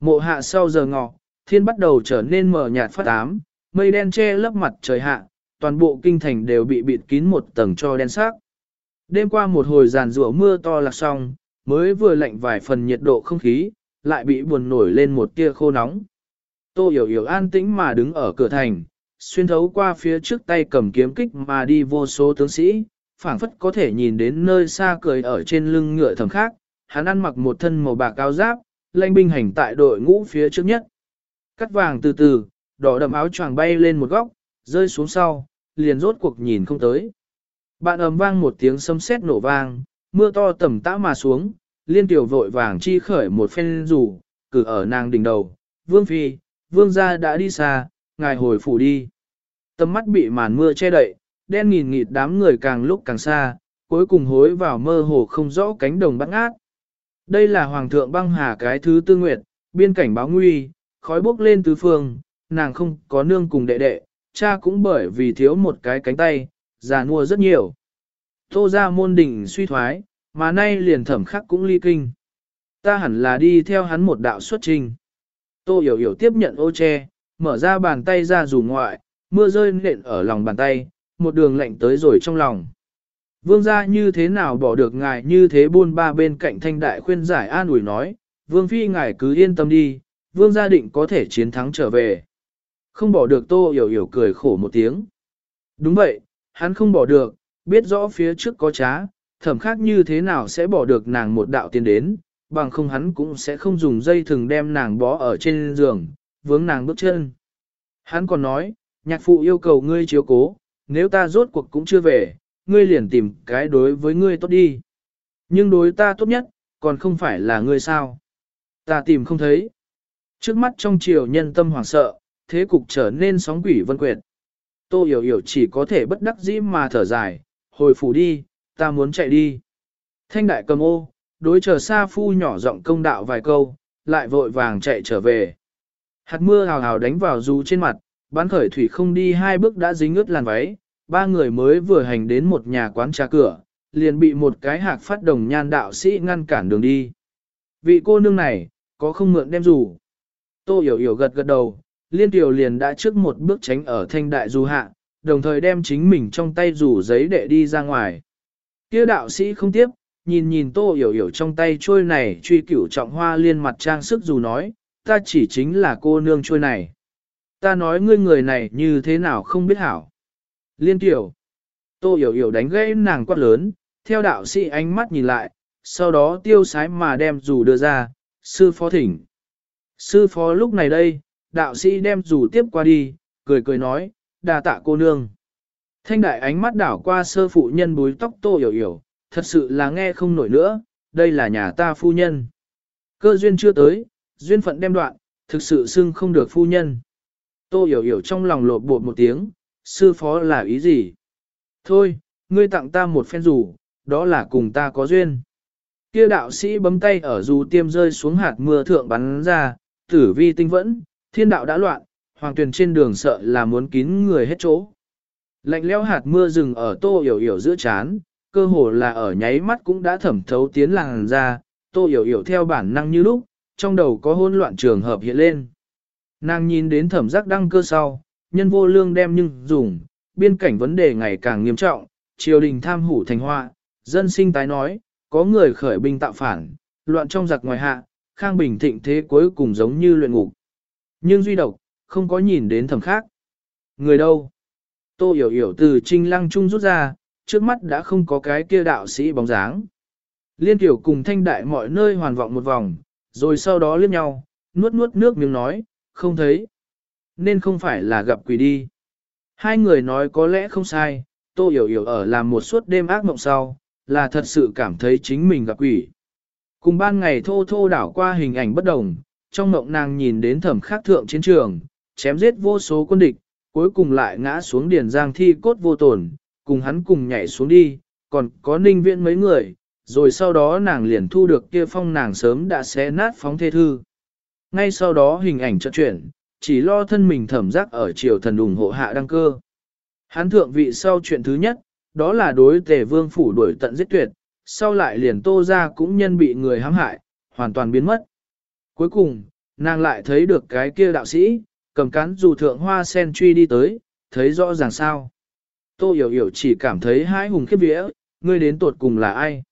Mộ hạ sau giờ ngọ, thiên bắt đầu trở nên mờ nhạt phát ám, mây đen che lấp mặt trời hạ, toàn bộ kinh thành đều bị bịt kín một tầng cho đen xác. Đêm qua một hồi giàn rủa mưa to lạc xong, mới vừa lạnh vài phần nhiệt độ không khí, lại bị buồn nổi lên một tia khô nóng. Tô hiểu hiểu an tĩnh mà đứng ở cửa thành, xuyên thấu qua phía trước tay cầm kiếm kích mà đi vô số tướng sĩ, phảng phất có thể nhìn đến nơi xa cười ở trên lưng ngựa thầm khác, hắn ăn mặc một thân màu bạc cao giáp, lãnh binh hành tại đội ngũ phía trước nhất. Cắt vàng từ từ, đỏ đậm áo choàng bay lên một góc, rơi xuống sau, liền rốt cuộc nhìn không tới. Bạn ầm vang một tiếng sấm sét nổ vang, mưa to tầm tã mà xuống, liên tiểu vội vàng chi khởi một phen rủ, cử ở nàng đỉnh đầu, vương phi, vương gia đã đi xa, ngài hồi phủ đi. Tầm mắt bị màn mưa che đậy, đen nghìn nghịt đám người càng lúc càng xa, cuối cùng hối vào mơ hồ không rõ cánh đồng băng ác. Đây là Hoàng thượng băng hà cái thứ tư nguyệt, biên cảnh báo nguy, khói bốc lên tứ phương, nàng không có nương cùng đệ đệ, cha cũng bởi vì thiếu một cái cánh tay, già nua rất nhiều. Tô ra môn đỉnh suy thoái, mà nay liền thẩm khắc cũng ly kinh. Ta hẳn là đi theo hắn một đạo xuất trình. Tô hiểu hiểu tiếp nhận ô che, mở ra bàn tay ra dù ngoại, mưa rơi nện ở lòng bàn tay, một đường lạnh tới rồi trong lòng. Vương gia như thế nào bỏ được ngài như thế buôn ba bên cạnh thanh đại khuyên giải an ủi nói, vương phi ngài cứ yên tâm đi, vương gia định có thể chiến thắng trở về. Không bỏ được tô hiểu hiểu cười khổ một tiếng. Đúng vậy, hắn không bỏ được, biết rõ phía trước có trá, thẩm khác như thế nào sẽ bỏ được nàng một đạo tiền đến, bằng không hắn cũng sẽ không dùng dây thừng đem nàng bó ở trên giường, vướng nàng bước chân. Hắn còn nói, nhạc phụ yêu cầu ngươi chiếu cố, nếu ta rốt cuộc cũng chưa về, ngươi liền tìm cái đối với ngươi tốt đi. Nhưng đối ta tốt nhất, còn không phải là ngươi sao. Ta tìm không thấy. Trước mắt trong chiều nhân tâm hoảng sợ, thế cục trở nên sóng quỷ vân quyệt. Tô hiểu hiểu chỉ có thể bất đắc dĩ mà thở dài, hồi phủ đi, ta muốn chạy đi. Thanh đại cầm ô, đối chờ xa phu nhỏ giọng công đạo vài câu, lại vội vàng chạy trở về. Hạt mưa hào hào đánh vào dù trên mặt, bán khởi thủy không đi hai bước đã dính ướt làn váy, ba người mới vừa hành đến một nhà quán trà cửa, liền bị một cái hạc phát đồng nhan đạo sĩ ngăn cản đường đi. Vị cô nương này, có không mượn đem dù. Tô hiểu hiểu gật gật đầu, liên tiểu liền đã trước một bước tránh ở thanh đại du hạ, đồng thời đem chính mình trong tay rủ giấy để đi ra ngoài. Kia đạo sĩ không tiếp, nhìn nhìn tô hiểu hiểu trong tay trôi này truy cửu trọng hoa liên mặt trang sức dù nói, ta chỉ chính là cô nương trôi này. Ta nói ngươi người này như thế nào không biết hảo. Liên tiểu, tô hiểu hiểu đánh gãy nàng quát lớn, theo đạo sĩ ánh mắt nhìn lại, sau đó tiêu sái mà đem dù đưa ra, sư phó thỉnh. Sư phó lúc này đây, đạo sĩ đem dù tiếp qua đi, cười cười nói, đà tạ cô nương. Thanh đại ánh mắt đảo qua sơ phụ nhân búi tóc tô hiểu hiểu, thật sự là nghe không nổi nữa, đây là nhà ta phu nhân. Cơ duyên chưa tới, duyên phận đem đoạn, thực sự xưng không được phu nhân. Tô hiểu hiểu trong lòng lột bột một tiếng, sư phó là ý gì? Thôi, ngươi tặng ta một phen rủ, đó là cùng ta có duyên. Kia đạo sĩ bấm tay ở dù tiêm rơi xuống hạt mưa thượng bắn ra, tử vi tinh vẫn, thiên đạo đã loạn, hoàng tuyền trên đường sợ là muốn kín người hết chỗ. Lạnh leo hạt mưa rừng ở tô hiểu hiểu giữa chán, cơ hồ là ở nháy mắt cũng đã thẩm thấu tiến làng ra, tô hiểu hiểu theo bản năng như lúc, trong đầu có hỗn loạn trường hợp hiện lên. Nàng nhìn đến thẩm giác đăng cơ sau, nhân vô lương đem nhưng dùng, biên cảnh vấn đề ngày càng nghiêm trọng, triều đình tham hủ thành hoa, dân sinh tái nói, có người khởi binh tạo phản, loạn trong giặc ngoài hạ, Khang Bình thịnh thế cuối cùng giống như luyện ngục. Nhưng duy độc, không có nhìn đến thầm khác. Người đâu? Tô hiểu hiểu từ trinh lăng trung rút ra, trước mắt đã không có cái kia đạo sĩ bóng dáng. Liên tiểu cùng thanh đại mọi nơi hoàn vọng một vòng, rồi sau đó liếc nhau, nuốt nuốt nước miếng nói, không thấy. Nên không phải là gặp quỷ đi. Hai người nói có lẽ không sai, Tô Hiểu Hiểu ở làm một suốt đêm ác mộng sau, là thật sự cảm thấy chính mình gặp quỷ. Cùng ban ngày thô thô đảo qua hình ảnh bất đồng, trong mộng nàng nhìn đến thẩm khắc thượng chiến trường, chém giết vô số quân địch, cuối cùng lại ngã xuống điền giang thi cốt vô tổn, cùng hắn cùng nhảy xuống đi, còn có ninh viện mấy người, rồi sau đó nàng liền thu được kia phong nàng sớm đã xé nát phóng thê thư. Ngay sau đó hình ảnh chợt chuyển, chỉ lo thân mình thẩm giác ở triều thần ủng hộ hạ đăng cơ. Hắn thượng vị sau chuyện thứ nhất, đó là đối tề vương phủ đuổi tận giết tuyệt, sau lại liền tô ra cũng nhân bị người hãm hại, hoàn toàn biến mất. Cuối cùng, nàng lại thấy được cái kia đạo sĩ, cầm cán dù thượng hoa sen truy đi tới, thấy rõ ràng sao. Tô hiểu hiểu chỉ cảm thấy hai hùng khiếp vía, ngươi đến tuột cùng là ai.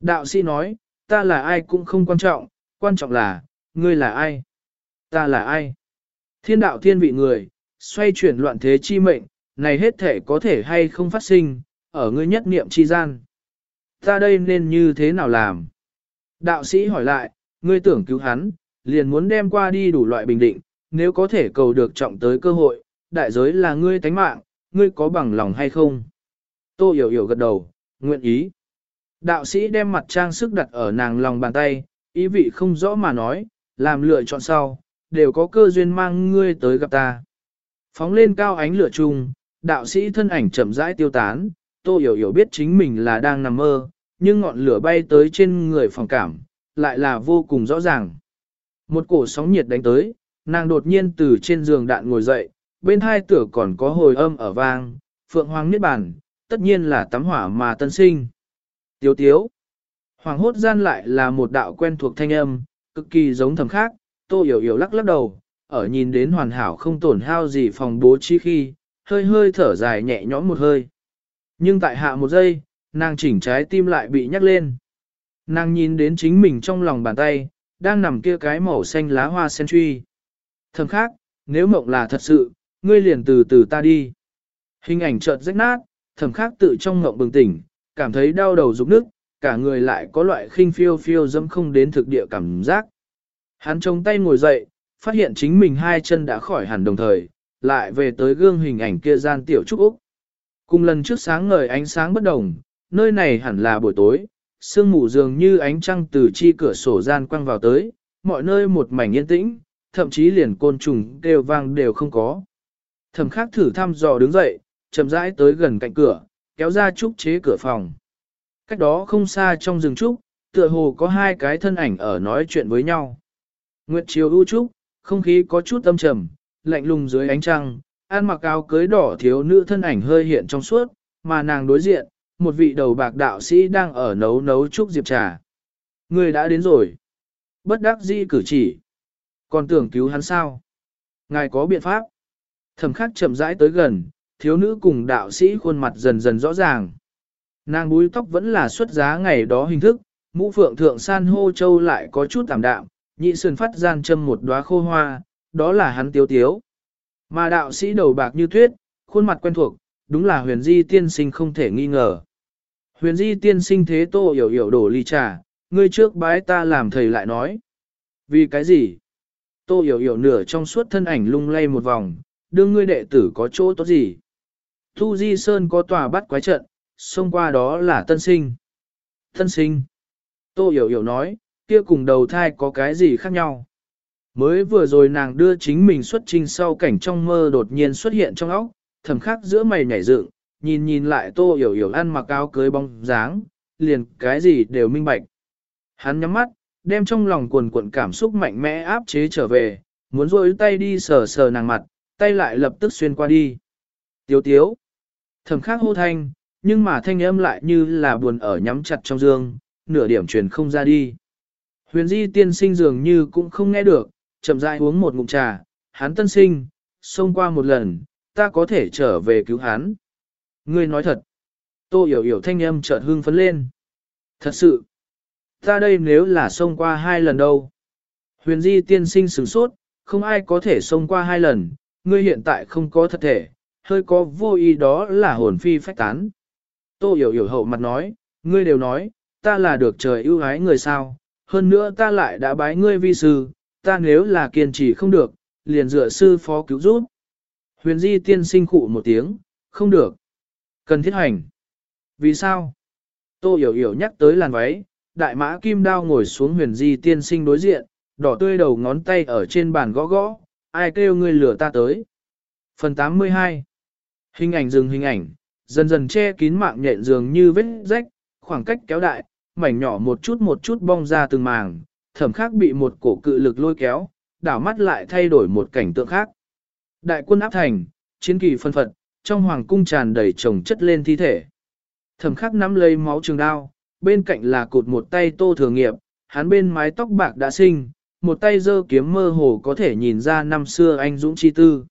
Đạo sĩ nói, ta là ai cũng không quan trọng, quan trọng là, ngươi là ai. Ta là ai. Thiên đạo thiên vị người, xoay chuyển loạn thế chi mệnh, này hết thể có thể hay không phát sinh, ở ngươi nhất niệm chi gian. Ta đây nên như thế nào làm? Đạo sĩ hỏi lại, ngươi tưởng cứu hắn, liền muốn đem qua đi đủ loại bình định, nếu có thể cầu được trọng tới cơ hội, đại giới là ngươi tánh mạng, ngươi có bằng lòng hay không? Tô hiểu hiểu gật đầu, nguyện ý. Đạo sĩ đem mặt trang sức đặt ở nàng lòng bàn tay, ý vị không rõ mà nói, làm lựa chọn sau, đều có cơ duyên mang ngươi tới gặp ta. Phóng lên cao ánh lửa chung, đạo sĩ thân ảnh chậm rãi tiêu tán, tô hiểu hiểu biết chính mình là đang nằm mơ, nhưng ngọn lửa bay tới trên người phòng cảm, lại là vô cùng rõ ràng. Một cổ sóng nhiệt đánh tới, nàng đột nhiên từ trên giường đạn ngồi dậy, bên hai tửa còn có hồi âm ở vang, phượng hoàng niết bàn, tất nhiên là tắm hỏa mà tân sinh. Tiếu tiếu. Hoàng hốt gian lại là một đạo quen thuộc thanh âm, cực kỳ giống thầm khác, tô hiểu hiểu lắc lắc đầu, ở nhìn đến hoàn hảo không tổn hao gì phòng bố trí khi, hơi hơi thở dài nhẹ nhõm một hơi. Nhưng tại hạ một giây, nàng chỉnh trái tim lại bị nhắc lên. Nàng nhìn đến chính mình trong lòng bàn tay, đang nằm kia cái màu xanh lá hoa sen truy. Thầm khác, nếu mộng là thật sự, ngươi liền từ từ ta đi. Hình ảnh chợt rách nát, thầm khác tự trong mộng bừng tỉnh, cảm thấy đau đầu rụng nước, cả người lại có loại khinh phiêu phiêu dâm không đến thực địa cảm giác. Hắn trông tay ngồi dậy, phát hiện chính mình hai chân đã khỏi hẳn đồng thời, lại về tới gương hình ảnh kia gian tiểu trúc Úc. Cùng lần trước sáng ngời ánh sáng bất đồng, nơi này hẳn là buổi tối, sương mù dường như ánh trăng từ chi cửa sổ gian quăng vào tới, mọi nơi một mảnh yên tĩnh, thậm chí liền côn trùng đều vang đều không có. Thẩm khắc thử thăm dò đứng dậy, chậm rãi tới gần cạnh cửa, kéo ra trúc chế cửa phòng. Cách đó không xa trong rừng trúc, tựa hồ có hai cái thân ảnh ở nói chuyện với nhau. Nguyệt chiều ưu trúc, không khí có chút âm trầm, lạnh lùng dưới ánh trăng, ăn mặc áo cưới đỏ thiếu nữ thân ảnh hơi hiện trong suốt, mà nàng đối diện, một vị đầu bạc đạo sĩ đang ở nấu nấu chúc diệp trà. Người đã đến rồi. Bất đắc di cử chỉ. Còn tưởng cứu hắn sao? Ngài có biện pháp. Thẩm khắc chậm rãi tới gần, thiếu nữ cùng đạo sĩ khuôn mặt dần dần rõ ràng. Nàng búi tóc vẫn là xuất giá ngày đó hình thức, mũ phượng thượng san hô châu lại có chút tạm đạm, nhị sườn phát gian châm một đóa khô hoa, đó là hắn tiếu tiếu. Mà đạo sĩ đầu bạc như tuyết, khuôn mặt quen thuộc, đúng là huyền di tiên sinh không thể nghi ngờ. Huyền di tiên sinh thế tô hiểu hiểu đổ ly trà, ngươi trước bái ta làm thầy lại nói. Vì cái gì? Tô hiểu hiểu nửa trong suốt thân ảnh lung lay một vòng, đương ngươi đệ tử có chỗ tốt gì? Thu Di Sơn có tòa bắt quái trận, xông qua đó là tân sinh. Tân sinh. Tô hiểu hiểu nói, kia cùng đầu thai có cái gì khác nhau? Mới vừa rồi nàng đưa chính mình xuất trình sau cảnh trong mơ đột nhiên xuất hiện trong óc, thầm khắc giữa mày nhảy dựng, nhìn nhìn lại tô hiểu hiểu ăn mặc áo cưới bóng dáng, liền cái gì đều minh bạch. Hắn nhắm mắt, đem trong lòng cuồn cuộn cảm xúc mạnh mẽ áp chế trở về, muốn rôi tay đi sờ sờ nàng mặt, tay lại lập tức xuyên qua đi. Tiếu tiếu. Thầm khắc hô thanh, nhưng mà thanh âm lại như là buồn ở nhắm chặt trong dương, nửa điểm truyền không ra đi. Huyền di tiên sinh dường như cũng không nghe được, chậm rãi uống một ngụm trà, hắn tân sinh, xông qua một lần, ta có thể trở về cứu hắn. Ngươi nói thật. Tô hiểu hiểu thanh âm chợt hưng phấn lên. Thật sự, ta đây nếu là xông qua hai lần đâu. Huyền di tiên sinh sửng sốt, không ai có thể xông qua hai lần, ngươi hiện tại không có thật thể, hơi có vô ý đó là hồn phi phách tán. Tô hiểu hiểu hậu mặt nói, ngươi đều nói, ta là được trời ưu ái người sao, hơn nữa ta lại đã bái ngươi vi sư, ta nếu là kiên trì không được, liền dựa sư phó cứu giúp. Huyền di tiên sinh khụ một tiếng, không được. Cần thiết hành. Vì sao? Tô hiểu hiểu nhắc tới làn váy, đại mã kim đao ngồi xuống huyền di tiên sinh đối diện, đỏ tươi đầu ngón tay ở trên bàn gõ gõ, ai kêu ngươi lửa ta tới. Phần 82 Hình ảnh dừng hình ảnh, dần dần che kín mạng nhện dường như vết rách, khoảng cách kéo đại, mảnh nhỏ một chút một chút bong ra từng màng, thẩm khác bị một cổ cự lực lôi kéo, đảo mắt lại thay đổi một cảnh tượng khác. Đại quân áp thành, chiến kỳ phân phật, trong hoàng cung tràn đầy chồng chất lên thi thể. Thẩm khắc nắm lấy máu trường đao, bên cạnh là cột một tay tô thừa nghiệp, hắn bên mái tóc bạc đã sinh, một tay giơ kiếm mơ hồ có thể nhìn ra năm xưa anh dũng chi tư.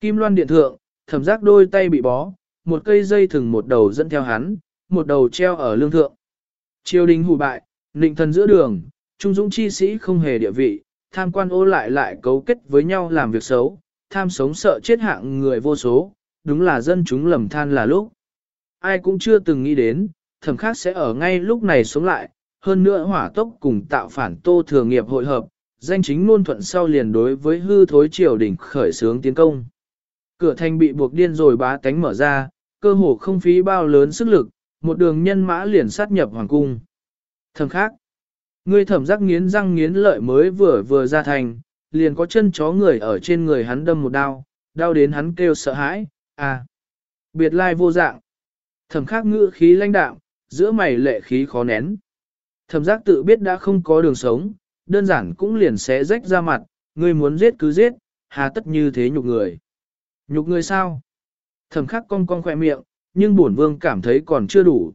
Kim loan điện thượng, thẩm giác đôi tay bị bó, một cây dây thừng một đầu dẫn theo hắn, một đầu treo ở lương thượng. Triều đình hủ bại, nịnh thần giữa đường, trung dũng chi sĩ không hề địa vị, tham quan ô lại lại cấu kết với nhau làm việc xấu, tham sống sợ chết hạng người vô số, đúng là dân chúng lầm than là lúc. Ai cũng chưa từng nghĩ đến, thẩm khác sẽ ở ngay lúc này sống lại, hơn nữa hỏa tốc cùng tạo phản tô thừa nghiệp hội hợp, danh chính luôn thuận sau liền đối với hư thối triều đỉnh khởi xướng tiến công. Cửa thành bị buộc điên rồi bá tánh mở ra, cơ hồ không phí bao lớn sức lực, một đường nhân mã liền sát nhập hoàng cung. Thẩm khác, ngươi thẩm giác nghiến răng nghiến lợi mới vừa vừa ra thành, liền có chân chó người ở trên người hắn đâm một đao, đau đến hắn kêu sợ hãi, à, biệt lai vô dạng. Thẩm khác ngữ khí lãnh đạm, giữa mày lệ khí khó nén. Thẩm giác tự biết đã không có đường sống, đơn giản cũng liền sẽ rách ra mặt, ngươi muốn giết cứ giết, hà tất như thế nhục người. Nhục người sao? Thẩm khắc cong cong khỏe miệng, nhưng bổn vương cảm thấy còn chưa đủ.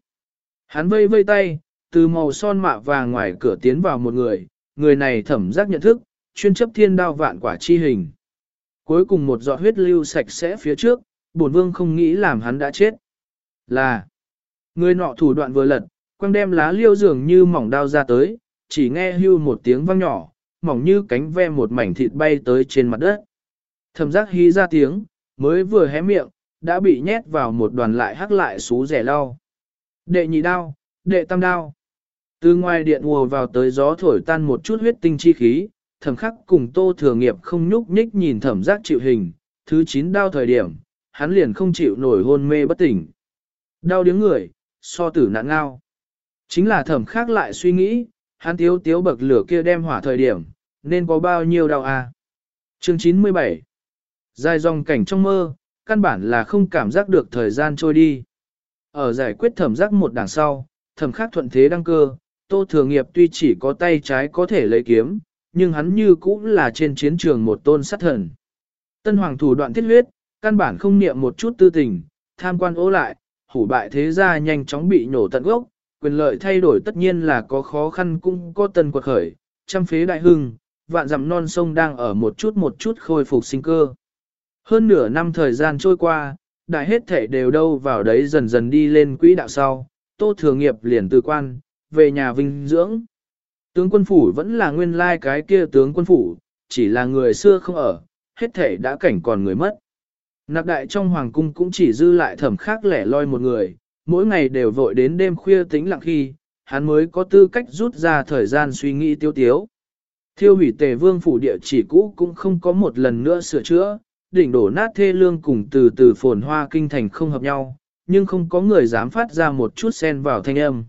Hắn vây vây tay, từ màu son mạ vàng ngoài cửa tiến vào một người, người này thẩm giác nhận thức, chuyên chấp thiên đao vạn quả chi hình. Cuối cùng một giọt huyết lưu sạch sẽ phía trước, bổn vương không nghĩ làm hắn đã chết. Là, người nọ thủ đoạn vừa lật, quăng đem lá liêu dường như mỏng đao ra tới, chỉ nghe hưu một tiếng vang nhỏ, mỏng như cánh ve một mảnh thịt bay tới trên mặt đất. Thẩm giác hí ra tiếng, mới vừa hé miệng, đã bị nhét vào một đoàn lại hắc lại xú rẻ lau. Đệ nhị đao, đệ tam đao. Từ ngoài điện ùa vào tới gió thổi tan một chút huyết tinh chi khí, thẩm khắc cùng tô thừa nghiệp không nhúc nhích nhìn thẩm giác chịu hình, thứ chín đao thời điểm, hắn liền không chịu nổi hôn mê bất tỉnh. Đau điếng người, so tử nạn ngao. Chính là thẩm khác lại suy nghĩ, hắn tiếu tiếu bậc lửa kia đem hỏa thời điểm, nên có bao nhiêu đau à. Chương 97 Dài dòng cảnh trong mơ, căn bản là không cảm giác được thời gian trôi đi. Ở giải quyết thẩm giác một đằng sau, thẩm khác thuận thế đăng cơ, tô thừa nghiệp tuy chỉ có tay trái có thể lấy kiếm, nhưng hắn như cũng là trên chiến trường một tôn sát thần. Tân hoàng thủ đoạn thiết huyết, căn bản không niệm một chút tư tình, tham quan ố lại, hủ bại thế gia nhanh chóng bị nhổ tận gốc, quyền lợi thay đổi tất nhiên là có khó khăn cũng có tần quật khởi, trăm phế đại hưng, vạn dặm non sông đang ở một chút một chút khôi phục sinh cơ. Hơn nửa năm thời gian trôi qua, đại hết thể đều đâu vào đấy dần dần đi lên quỹ đạo sau, tô thừa nghiệp liền từ quan, về nhà vinh dưỡng. Tướng quân phủ vẫn là nguyên lai cái kia tướng quân phủ, chỉ là người xưa không ở, hết thể đã cảnh còn người mất nạp đại trong hoàng cung cũng chỉ dư lại thẩm khác lẻ loi một người, mỗi ngày đều vội đến đêm khuya tính lặng khi, hắn mới có tư cách rút ra thời gian suy nghĩ tiêu tiếu. Thiêu hủy tề vương phủ địa chỉ cũ cũng không có một lần nữa sửa chữa, đỉnh đổ nát thê lương cùng từ từ phồn hoa kinh thành không hợp nhau, nhưng không có người dám phát ra một chút sen vào thanh âm.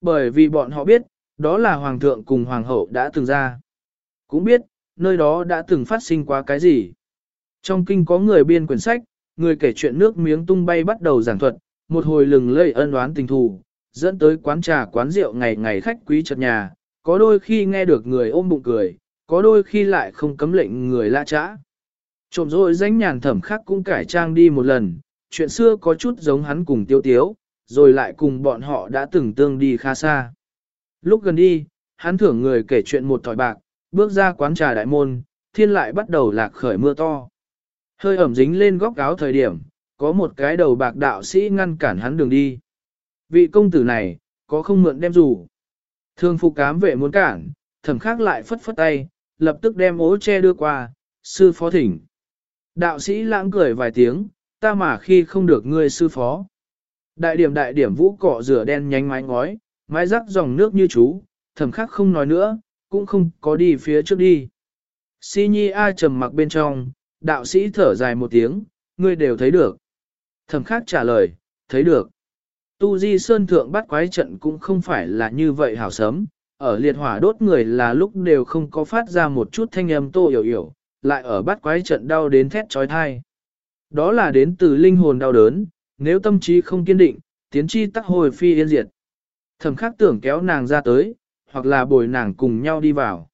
Bởi vì bọn họ biết, đó là hoàng thượng cùng hoàng hậu đã từng ra. Cũng biết, nơi đó đã từng phát sinh qua cái gì. Trong kinh có người biên quyển sách, người kể chuyện nước miếng tung bay bắt đầu giảng thuật, một hồi lừng lây ân oán tình thù, dẫn tới quán trà quán rượu ngày ngày khách quý chật nhà, có đôi khi nghe được người ôm bụng cười, có đôi khi lại không cấm lệnh người lạ trã. Trộm rồi danh nhàn thẩm khác cũng cải trang đi một lần, chuyện xưa có chút giống hắn cùng tiêu tiếu, rồi lại cùng bọn họ đã từng tương đi khá xa. Lúc gần đi, hắn thưởng người kể chuyện một thỏi bạc, bước ra quán trà đại môn, thiên lại bắt đầu lạc khởi mưa to. Hơi ẩm dính lên góc áo thời điểm, có một cái đầu bạc đạo sĩ ngăn cản hắn đường đi. vị công tử này, có không mượn đem dù. Thương phục cám vệ muốn cản, thẩm khác lại phất phất tay, lập tức đem ố che đưa qua, sư phó thỉnh. Đạo sĩ lãng cười vài tiếng, ta mà khi không được ngươi sư phó. Đại điểm đại điểm vũ cọ rửa đen nhánh mái ngói, mái rắc dòng nước như chú, thẩm khắc không nói nữa, cũng không có đi phía trước đi. Si Nhi A trầm mặc bên trong, đạo sĩ thở dài một tiếng, ngươi đều thấy được. Thẩm khắc trả lời, thấy được. Tu Di Sơn Thượng bắt quái trận cũng không phải là như vậy hảo sớm, ở liệt hỏa đốt người là lúc đều không có phát ra một chút thanh âm tô hiểu hiểu, lại ở bắt quái trận đau đến thét trói thai. Đó là đến từ linh hồn đau đớn, nếu tâm trí không kiên định, tiến chi tắc hồi phi yên diệt. Thẩm khắc tưởng kéo nàng ra tới, hoặc là bồi nàng cùng nhau đi vào.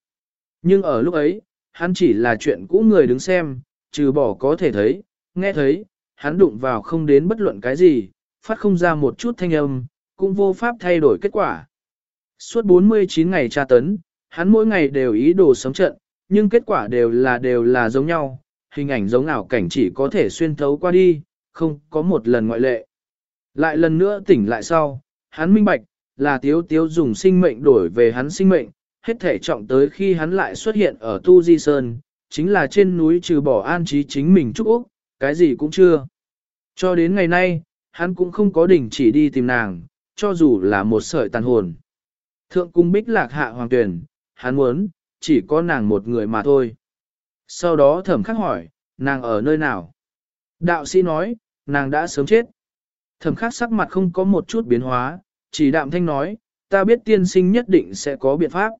Nhưng ở lúc ấy, hắn chỉ là chuyện cũ người đứng xem, trừ bỏ có thể thấy, nghe thấy, hắn đụng vào không đến bất luận cái gì, phát không ra một chút thanh âm, cũng vô pháp thay đổi kết quả. Suốt 49 ngày tra tấn, hắn mỗi ngày đều ý đồ sống trận, nhưng kết quả đều là đều là giống nhau, hình ảnh giống ảo cảnh chỉ có thể xuyên thấu qua đi, không có một lần ngoại lệ. Lại lần nữa tỉnh lại sau, hắn minh bạch, là tiếu tiếu dùng sinh mệnh đổi về hắn sinh mệnh, hết thể trọng tới khi hắn lại xuất hiện ở Tu Di Sơn, chính là trên núi trừ bỏ an trí chính mình chúc Úc, cái gì cũng chưa. Cho đến ngày nay, hắn cũng không có đỉnh chỉ đi tìm nàng, cho dù là một sợi tàn hồn. Thượng cung bích lạc hạ hoàng tuyển, hắn muốn, chỉ có nàng một người mà thôi. Sau đó thẩm khắc hỏi, nàng ở nơi nào? Đạo sĩ nói, nàng đã sớm chết. Thẩm khắc sắc mặt không có một chút biến hóa, chỉ đạm thanh nói, ta biết tiên sinh nhất định sẽ có biện pháp.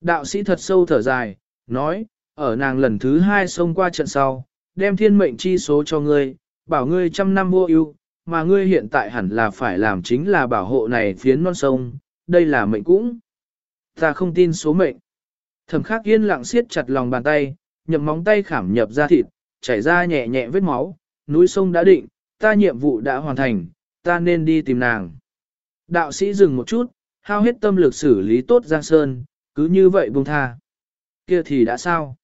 Đạo sĩ thật sâu thở dài, nói, ở nàng lần thứ hai xông qua trận sau, đem thiên mệnh chi số cho ngươi, bảo ngươi trăm năm vô ưu, mà ngươi hiện tại hẳn là phải làm chính là bảo hộ này phiến non sông, đây là mệnh cũng. Ta không tin số mệnh. Thẩm khắc yên lặng siết chặt lòng bàn tay, nhậm móng tay khảm nhập ra thịt, chảy ra nhẹ nhẹ vết máu, núi sông đã định, ta nhiệm vụ đã hoàn thành, ta nên đi tìm nàng. Đạo sĩ dừng một chút, hao hết tâm lực xử lý tốt Giang Sơn, cứ như vậy buông tha. Kia thì đã sao?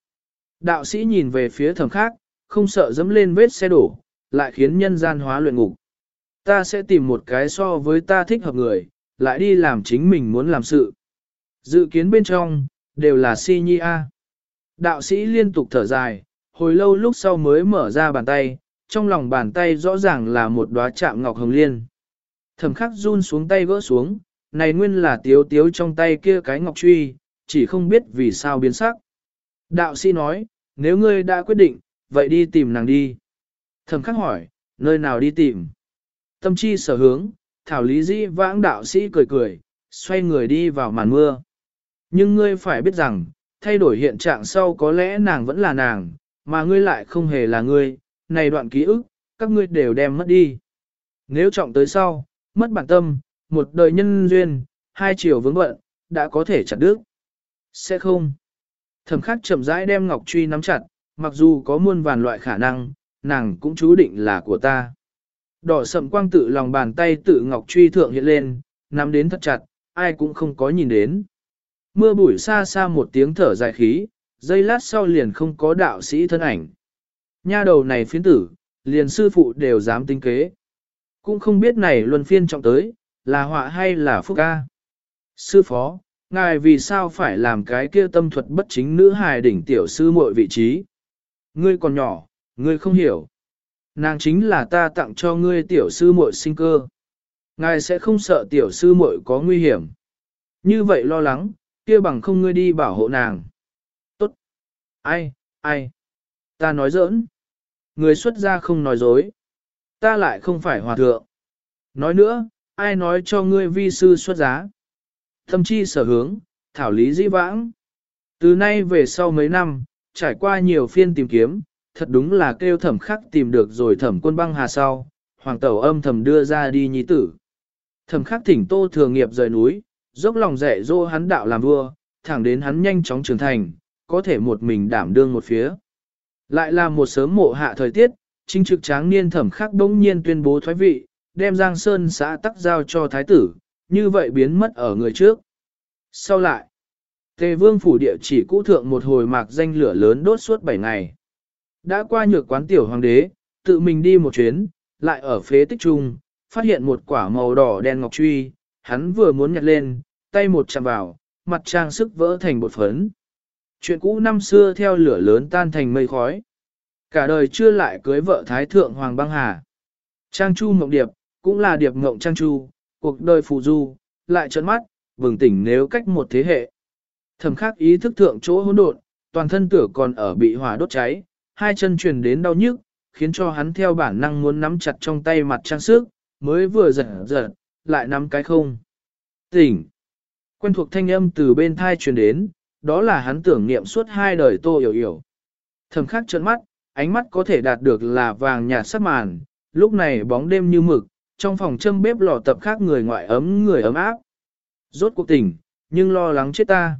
Đạo sĩ nhìn về phía thẩm khác, không sợ dẫm lên vết xe đổ, lại khiến nhân gian hóa luyện ngục. Ta sẽ tìm một cái so với ta thích hợp người, lại đi làm chính mình muốn làm sự. Dự kiến bên trong, đều là si nhi a. Đạo sĩ liên tục thở dài, hồi lâu lúc sau mới mở ra bàn tay, trong lòng bàn tay rõ ràng là một đóa chạm ngọc hồng liên. Thẩm khắc run xuống tay gỡ xuống, này nguyên là tiếu tiếu trong tay kia cái ngọc truy, chỉ không biết vì sao biến sắc. Đạo sĩ nói, nếu ngươi đã quyết định, vậy đi tìm nàng đi. Thẩm khắc hỏi, nơi nào đi tìm? Tâm chi sở hướng, thảo lý dĩ vãng đạo sĩ cười cười, xoay người đi vào màn mưa. Nhưng ngươi phải biết rằng, thay đổi hiện trạng sau có lẽ nàng vẫn là nàng, mà ngươi lại không hề là ngươi, này đoạn ký ức, các ngươi đều đem mất đi. Nếu trọng tới sau, mất bản tâm, một đời nhân duyên, hai chiều vướng bận, đã có thể chặt đứt. Sẽ không. Thẩm khắc chậm rãi đem ngọc truy nắm chặt, mặc dù có muôn vàn loại khả năng, nàng cũng chú định là của ta. Đỏ sậm quang tự lòng bàn tay tự ngọc truy thượng hiện lên, nắm đến thật chặt, ai cũng không có nhìn đến. Mưa bụi xa xa một tiếng thở dài khí, giây lát sau liền không có đạo sĩ thân ảnh. Nha đầu này phiến tử, liền sư phụ đều dám tính kế. Cũng không biết này luân phiên trọng tới, là họa hay là phúc ca. Sư phó, ngài vì sao phải làm cái kia tâm thuật bất chính nữ hài đỉnh tiểu sư muội vị trí? Ngươi còn nhỏ, ngươi không hiểu. Nàng chính là ta tặng cho ngươi tiểu sư muội sinh cơ. Ngài sẽ không sợ tiểu sư muội có nguy hiểm. Như vậy lo lắng, kia bằng không ngươi đi bảo hộ nàng. Tốt. Ai, ai. Ta nói giỡn. Người xuất gia không nói dối. Ta lại không phải hòa thượng. Nói nữa, ai nói cho ngươi vi sư xuất giá. Thâm chi sở hướng, thảo lý dĩ vãng. Từ nay về sau mấy năm, trải qua nhiều phiên tìm kiếm, thật đúng là kêu thẩm khắc tìm được rồi thẩm quân băng hà sau, hoàng tẩu âm thầm đưa ra đi nhi tử. Thẩm khắc thỉnh tô thường nghiệp rời núi, dốc lòng dạy dỗ hắn đạo làm vua, thẳng đến hắn nhanh chóng trưởng thành, có thể một mình đảm đương một phía. Lại là một sớm mộ hạ thời tiết, chính trực tráng niên thẩm khắc bỗng nhiên tuyên bố thoái vị, đem Giang Sơn xã tắc giao cho thái tử, như vậy biến mất ở người trước. Sau lại, Tề vương phủ địa chỉ cũ thượng một hồi mạc danh lửa lớn đốt suốt 7 ngày. Đã qua nhược quán tiểu hoàng đế, tự mình đi một chuyến, lại ở phế tích trung, phát hiện một quả màu đỏ đen ngọc truy, hắn vừa muốn nhặt lên, tay một chạm vào, mặt trang sức vỡ thành bột phấn. Chuyện cũ năm xưa theo lửa lớn tan thành mây khói. Cả đời chưa lại cưới vợ Thái Thượng Hoàng Băng Hà. Trang Chu Mộng Điệp, cũng là Điệp Mộng Trang Chu, cuộc đời phù du, lại trấn mắt, bừng tỉnh nếu cách một thế hệ. Thầm khắc ý thức thượng chỗ hỗn độn, toàn thân tử còn ở bị hỏa đốt cháy, hai chân truyền đến đau nhức, khiến cho hắn theo bản năng muốn nắm chặt trong tay mặt trang sức, mới vừa giật giật, lại nắm cái không. Tỉnh! Quen thuộc thanh âm từ bên thai truyền đến, đó là hắn tưởng niệm suốt hai đời tô hiểu hiểu. Thầm khắc trợn mắt, ánh mắt có thể đạt được là vàng nhạt sắc màn, lúc này bóng đêm như mực, trong phòng châm bếp lò tập khác người ngoại ấm người ấm áp. Rốt cuộc tỉnh, nhưng lo lắng chết ta.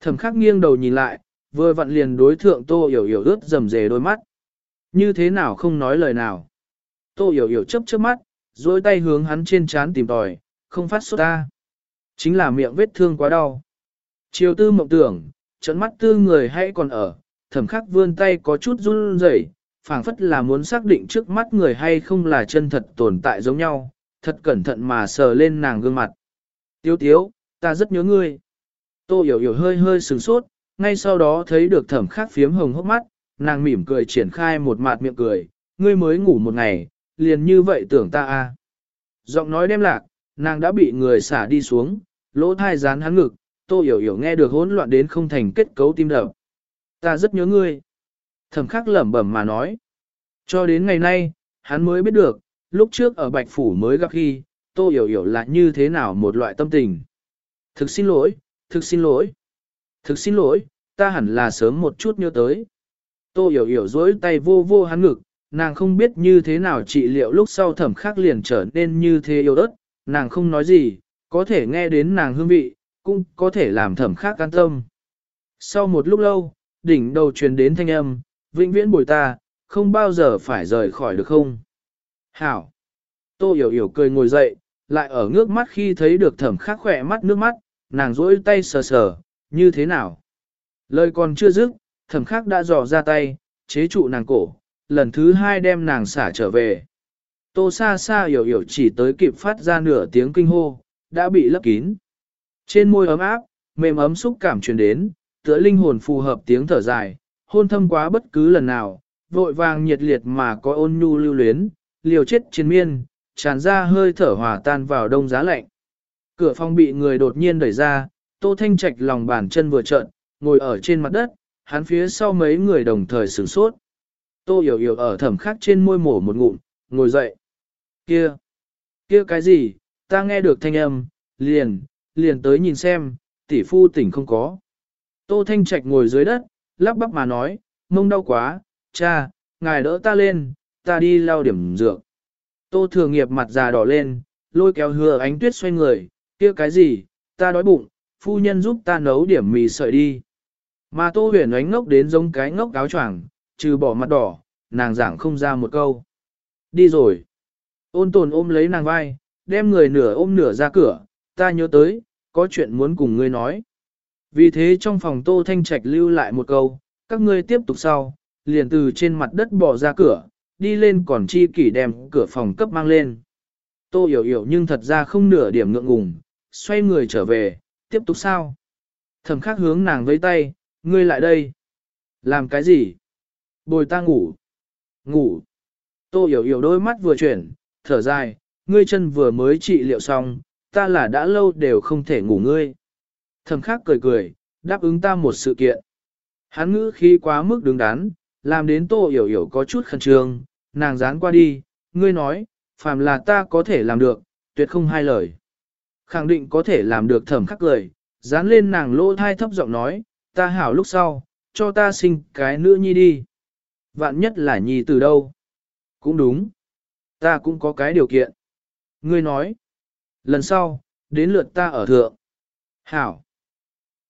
Thẩm khắc nghiêng đầu nhìn lại, vừa vặn liền đối thượng tô hiểu hiểu ướt rầm rề đôi mắt. Như thế nào không nói lời nào. Tô hiểu hiểu chấp chớp mắt, duỗi tay hướng hắn trên trán tìm tòi, không phát sốt ta. Chính là miệng vết thương quá đau. Chiều tư mộng tưởng, trận mắt tư người hay còn ở, thẩm khắc vươn tay có chút run rẩy, phảng phất là muốn xác định trước mắt người hay không là chân thật tồn tại giống nhau, thật cẩn thận mà sờ lên nàng gương mặt. Tiếu tiếu, ta rất nhớ ngươi. Tô hiểu hiểu hơi hơi sừng sốt, ngay sau đó thấy được thẩm khắc phiếm hồng hốc mắt, nàng mỉm cười triển khai một mạt miệng cười, ngươi mới ngủ một ngày, liền như vậy tưởng ta a. À. Giọng nói đem lạc, nàng đã bị người xả đi xuống, lỗ thai dán hắn ngực, tô hiểu hiểu nghe được hỗn loạn đến không thành kết cấu tim đập. Ta rất nhớ ngươi. Thẩm khắc lẩm bẩm mà nói. Cho đến ngày nay, hắn mới biết được, lúc trước ở Bạch Phủ mới gặp khi, tô hiểu hiểu là như thế nào một loại tâm tình. Thực xin lỗi, thực xin lỗi. Thực xin lỗi, ta hẳn là sớm một chút nhớ tới. Tô hiểu hiểu dối tay vô vô hắn ngực, nàng không biết như thế nào trị liệu lúc sau thẩm khắc liền trở nên như thế yêu đất, nàng không nói gì, có thể nghe đến nàng hương vị, cũng có thể làm thẩm khắc an tâm. Sau một lúc lâu, đỉnh đầu truyền đến thanh âm, vĩnh viễn bồi ta, không bao giờ phải rời khỏi được không? Hảo! Tô hiểu hiểu cười ngồi dậy, lại ở ngước mắt khi thấy được thẩm khắc khỏe mắt nước mắt, nàng rỗi tay sờ sờ, như thế nào? Lời còn chưa dứt, thẩm khắc đã dò ra tay, chế trụ nàng cổ, lần thứ hai đem nàng xả trở về. Tô xa xa hiểu hiểu chỉ tới kịp phát ra nửa tiếng kinh hô, đã bị lấp kín. Trên môi ấm áp, mềm ấm xúc cảm truyền đến, tựa linh hồn phù hợp tiếng thở dài, hôn thâm quá bất cứ lần nào, vội vàng nhiệt liệt mà có ôn nhu lưu luyến, liều chết chiến miên, tràn ra hơi thở hòa tan vào đông giá lạnh. Cửa phòng bị người đột nhiên đẩy ra, Tô Thanh Trạch lòng bàn chân vừa trợn, ngồi ở trên mặt đất, hắn phía sau mấy người đồng thời sửng sốt. Tô hiểu hiểu ở thẩm khắc trên môi mổ một ngụm, ngồi dậy. Kia! Kia cái gì? Ta nghe được thanh âm, liền, liền tới nhìn xem, tỷ phu tỉnh không có. Tô Thanh Trạch ngồi dưới đất, lắp bắp mà nói, mông đau quá, cha, ngài đỡ ta lên, ta đi lau điểm dược. Tô Thừa Nghiệp mặt già đỏ lên, lôi kéo hứa ánh tuyết xoay người, kia cái gì, ta đói bụng, phu nhân giúp ta nấu điểm mì sợi đi. Mà Tô Huyền ánh ngốc đến giống cái ngốc áo choàng, trừ bỏ mặt đỏ, nàng giảng không ra một câu. Đi rồi. Ôn tồn ôm lấy nàng vai, đem người nửa ôm nửa ra cửa, ta nhớ tới, có chuyện muốn cùng ngươi nói. Vì thế trong phòng Tô Thanh Trạch lưu lại một câu, các ngươi tiếp tục sau, liền từ trên mặt đất bỏ ra cửa, đi lên còn chi kỷ đem cửa phòng cấp mang lên. Tô hiểu hiểu nhưng thật ra không nửa điểm ngượng ngùng, xoay người trở về, tiếp tục sao? Thẩm khắc hướng nàng với tay, ngươi lại đây. Làm cái gì? Bồi ta ngủ. Ngủ. Tô hiểu hiểu đôi mắt vừa chuyển, thở dài, ngươi chân vừa mới trị liệu xong, ta là đã lâu đều không thể ngủ ngươi. Thẩm khắc cười cười, đáp ứng ta một sự kiện. Hắn ngữ khi quá mức đứng đắn, làm đến tô hiểu hiểu có chút khẩn trương, nàng dán qua đi, ngươi nói, phàm là ta có thể làm được, tuyệt không hai lời. Khẳng định có thể làm được thẩm khắc cười, dán lên nàng lỗ thai thấp giọng nói, ta hảo lúc sau, cho ta sinh cái nữ nhi đi. Vạn nhất là nhi từ đâu? Cũng đúng. Ta cũng có cái điều kiện. Ngươi nói. Lần sau, đến lượt ta ở thượng. Hảo.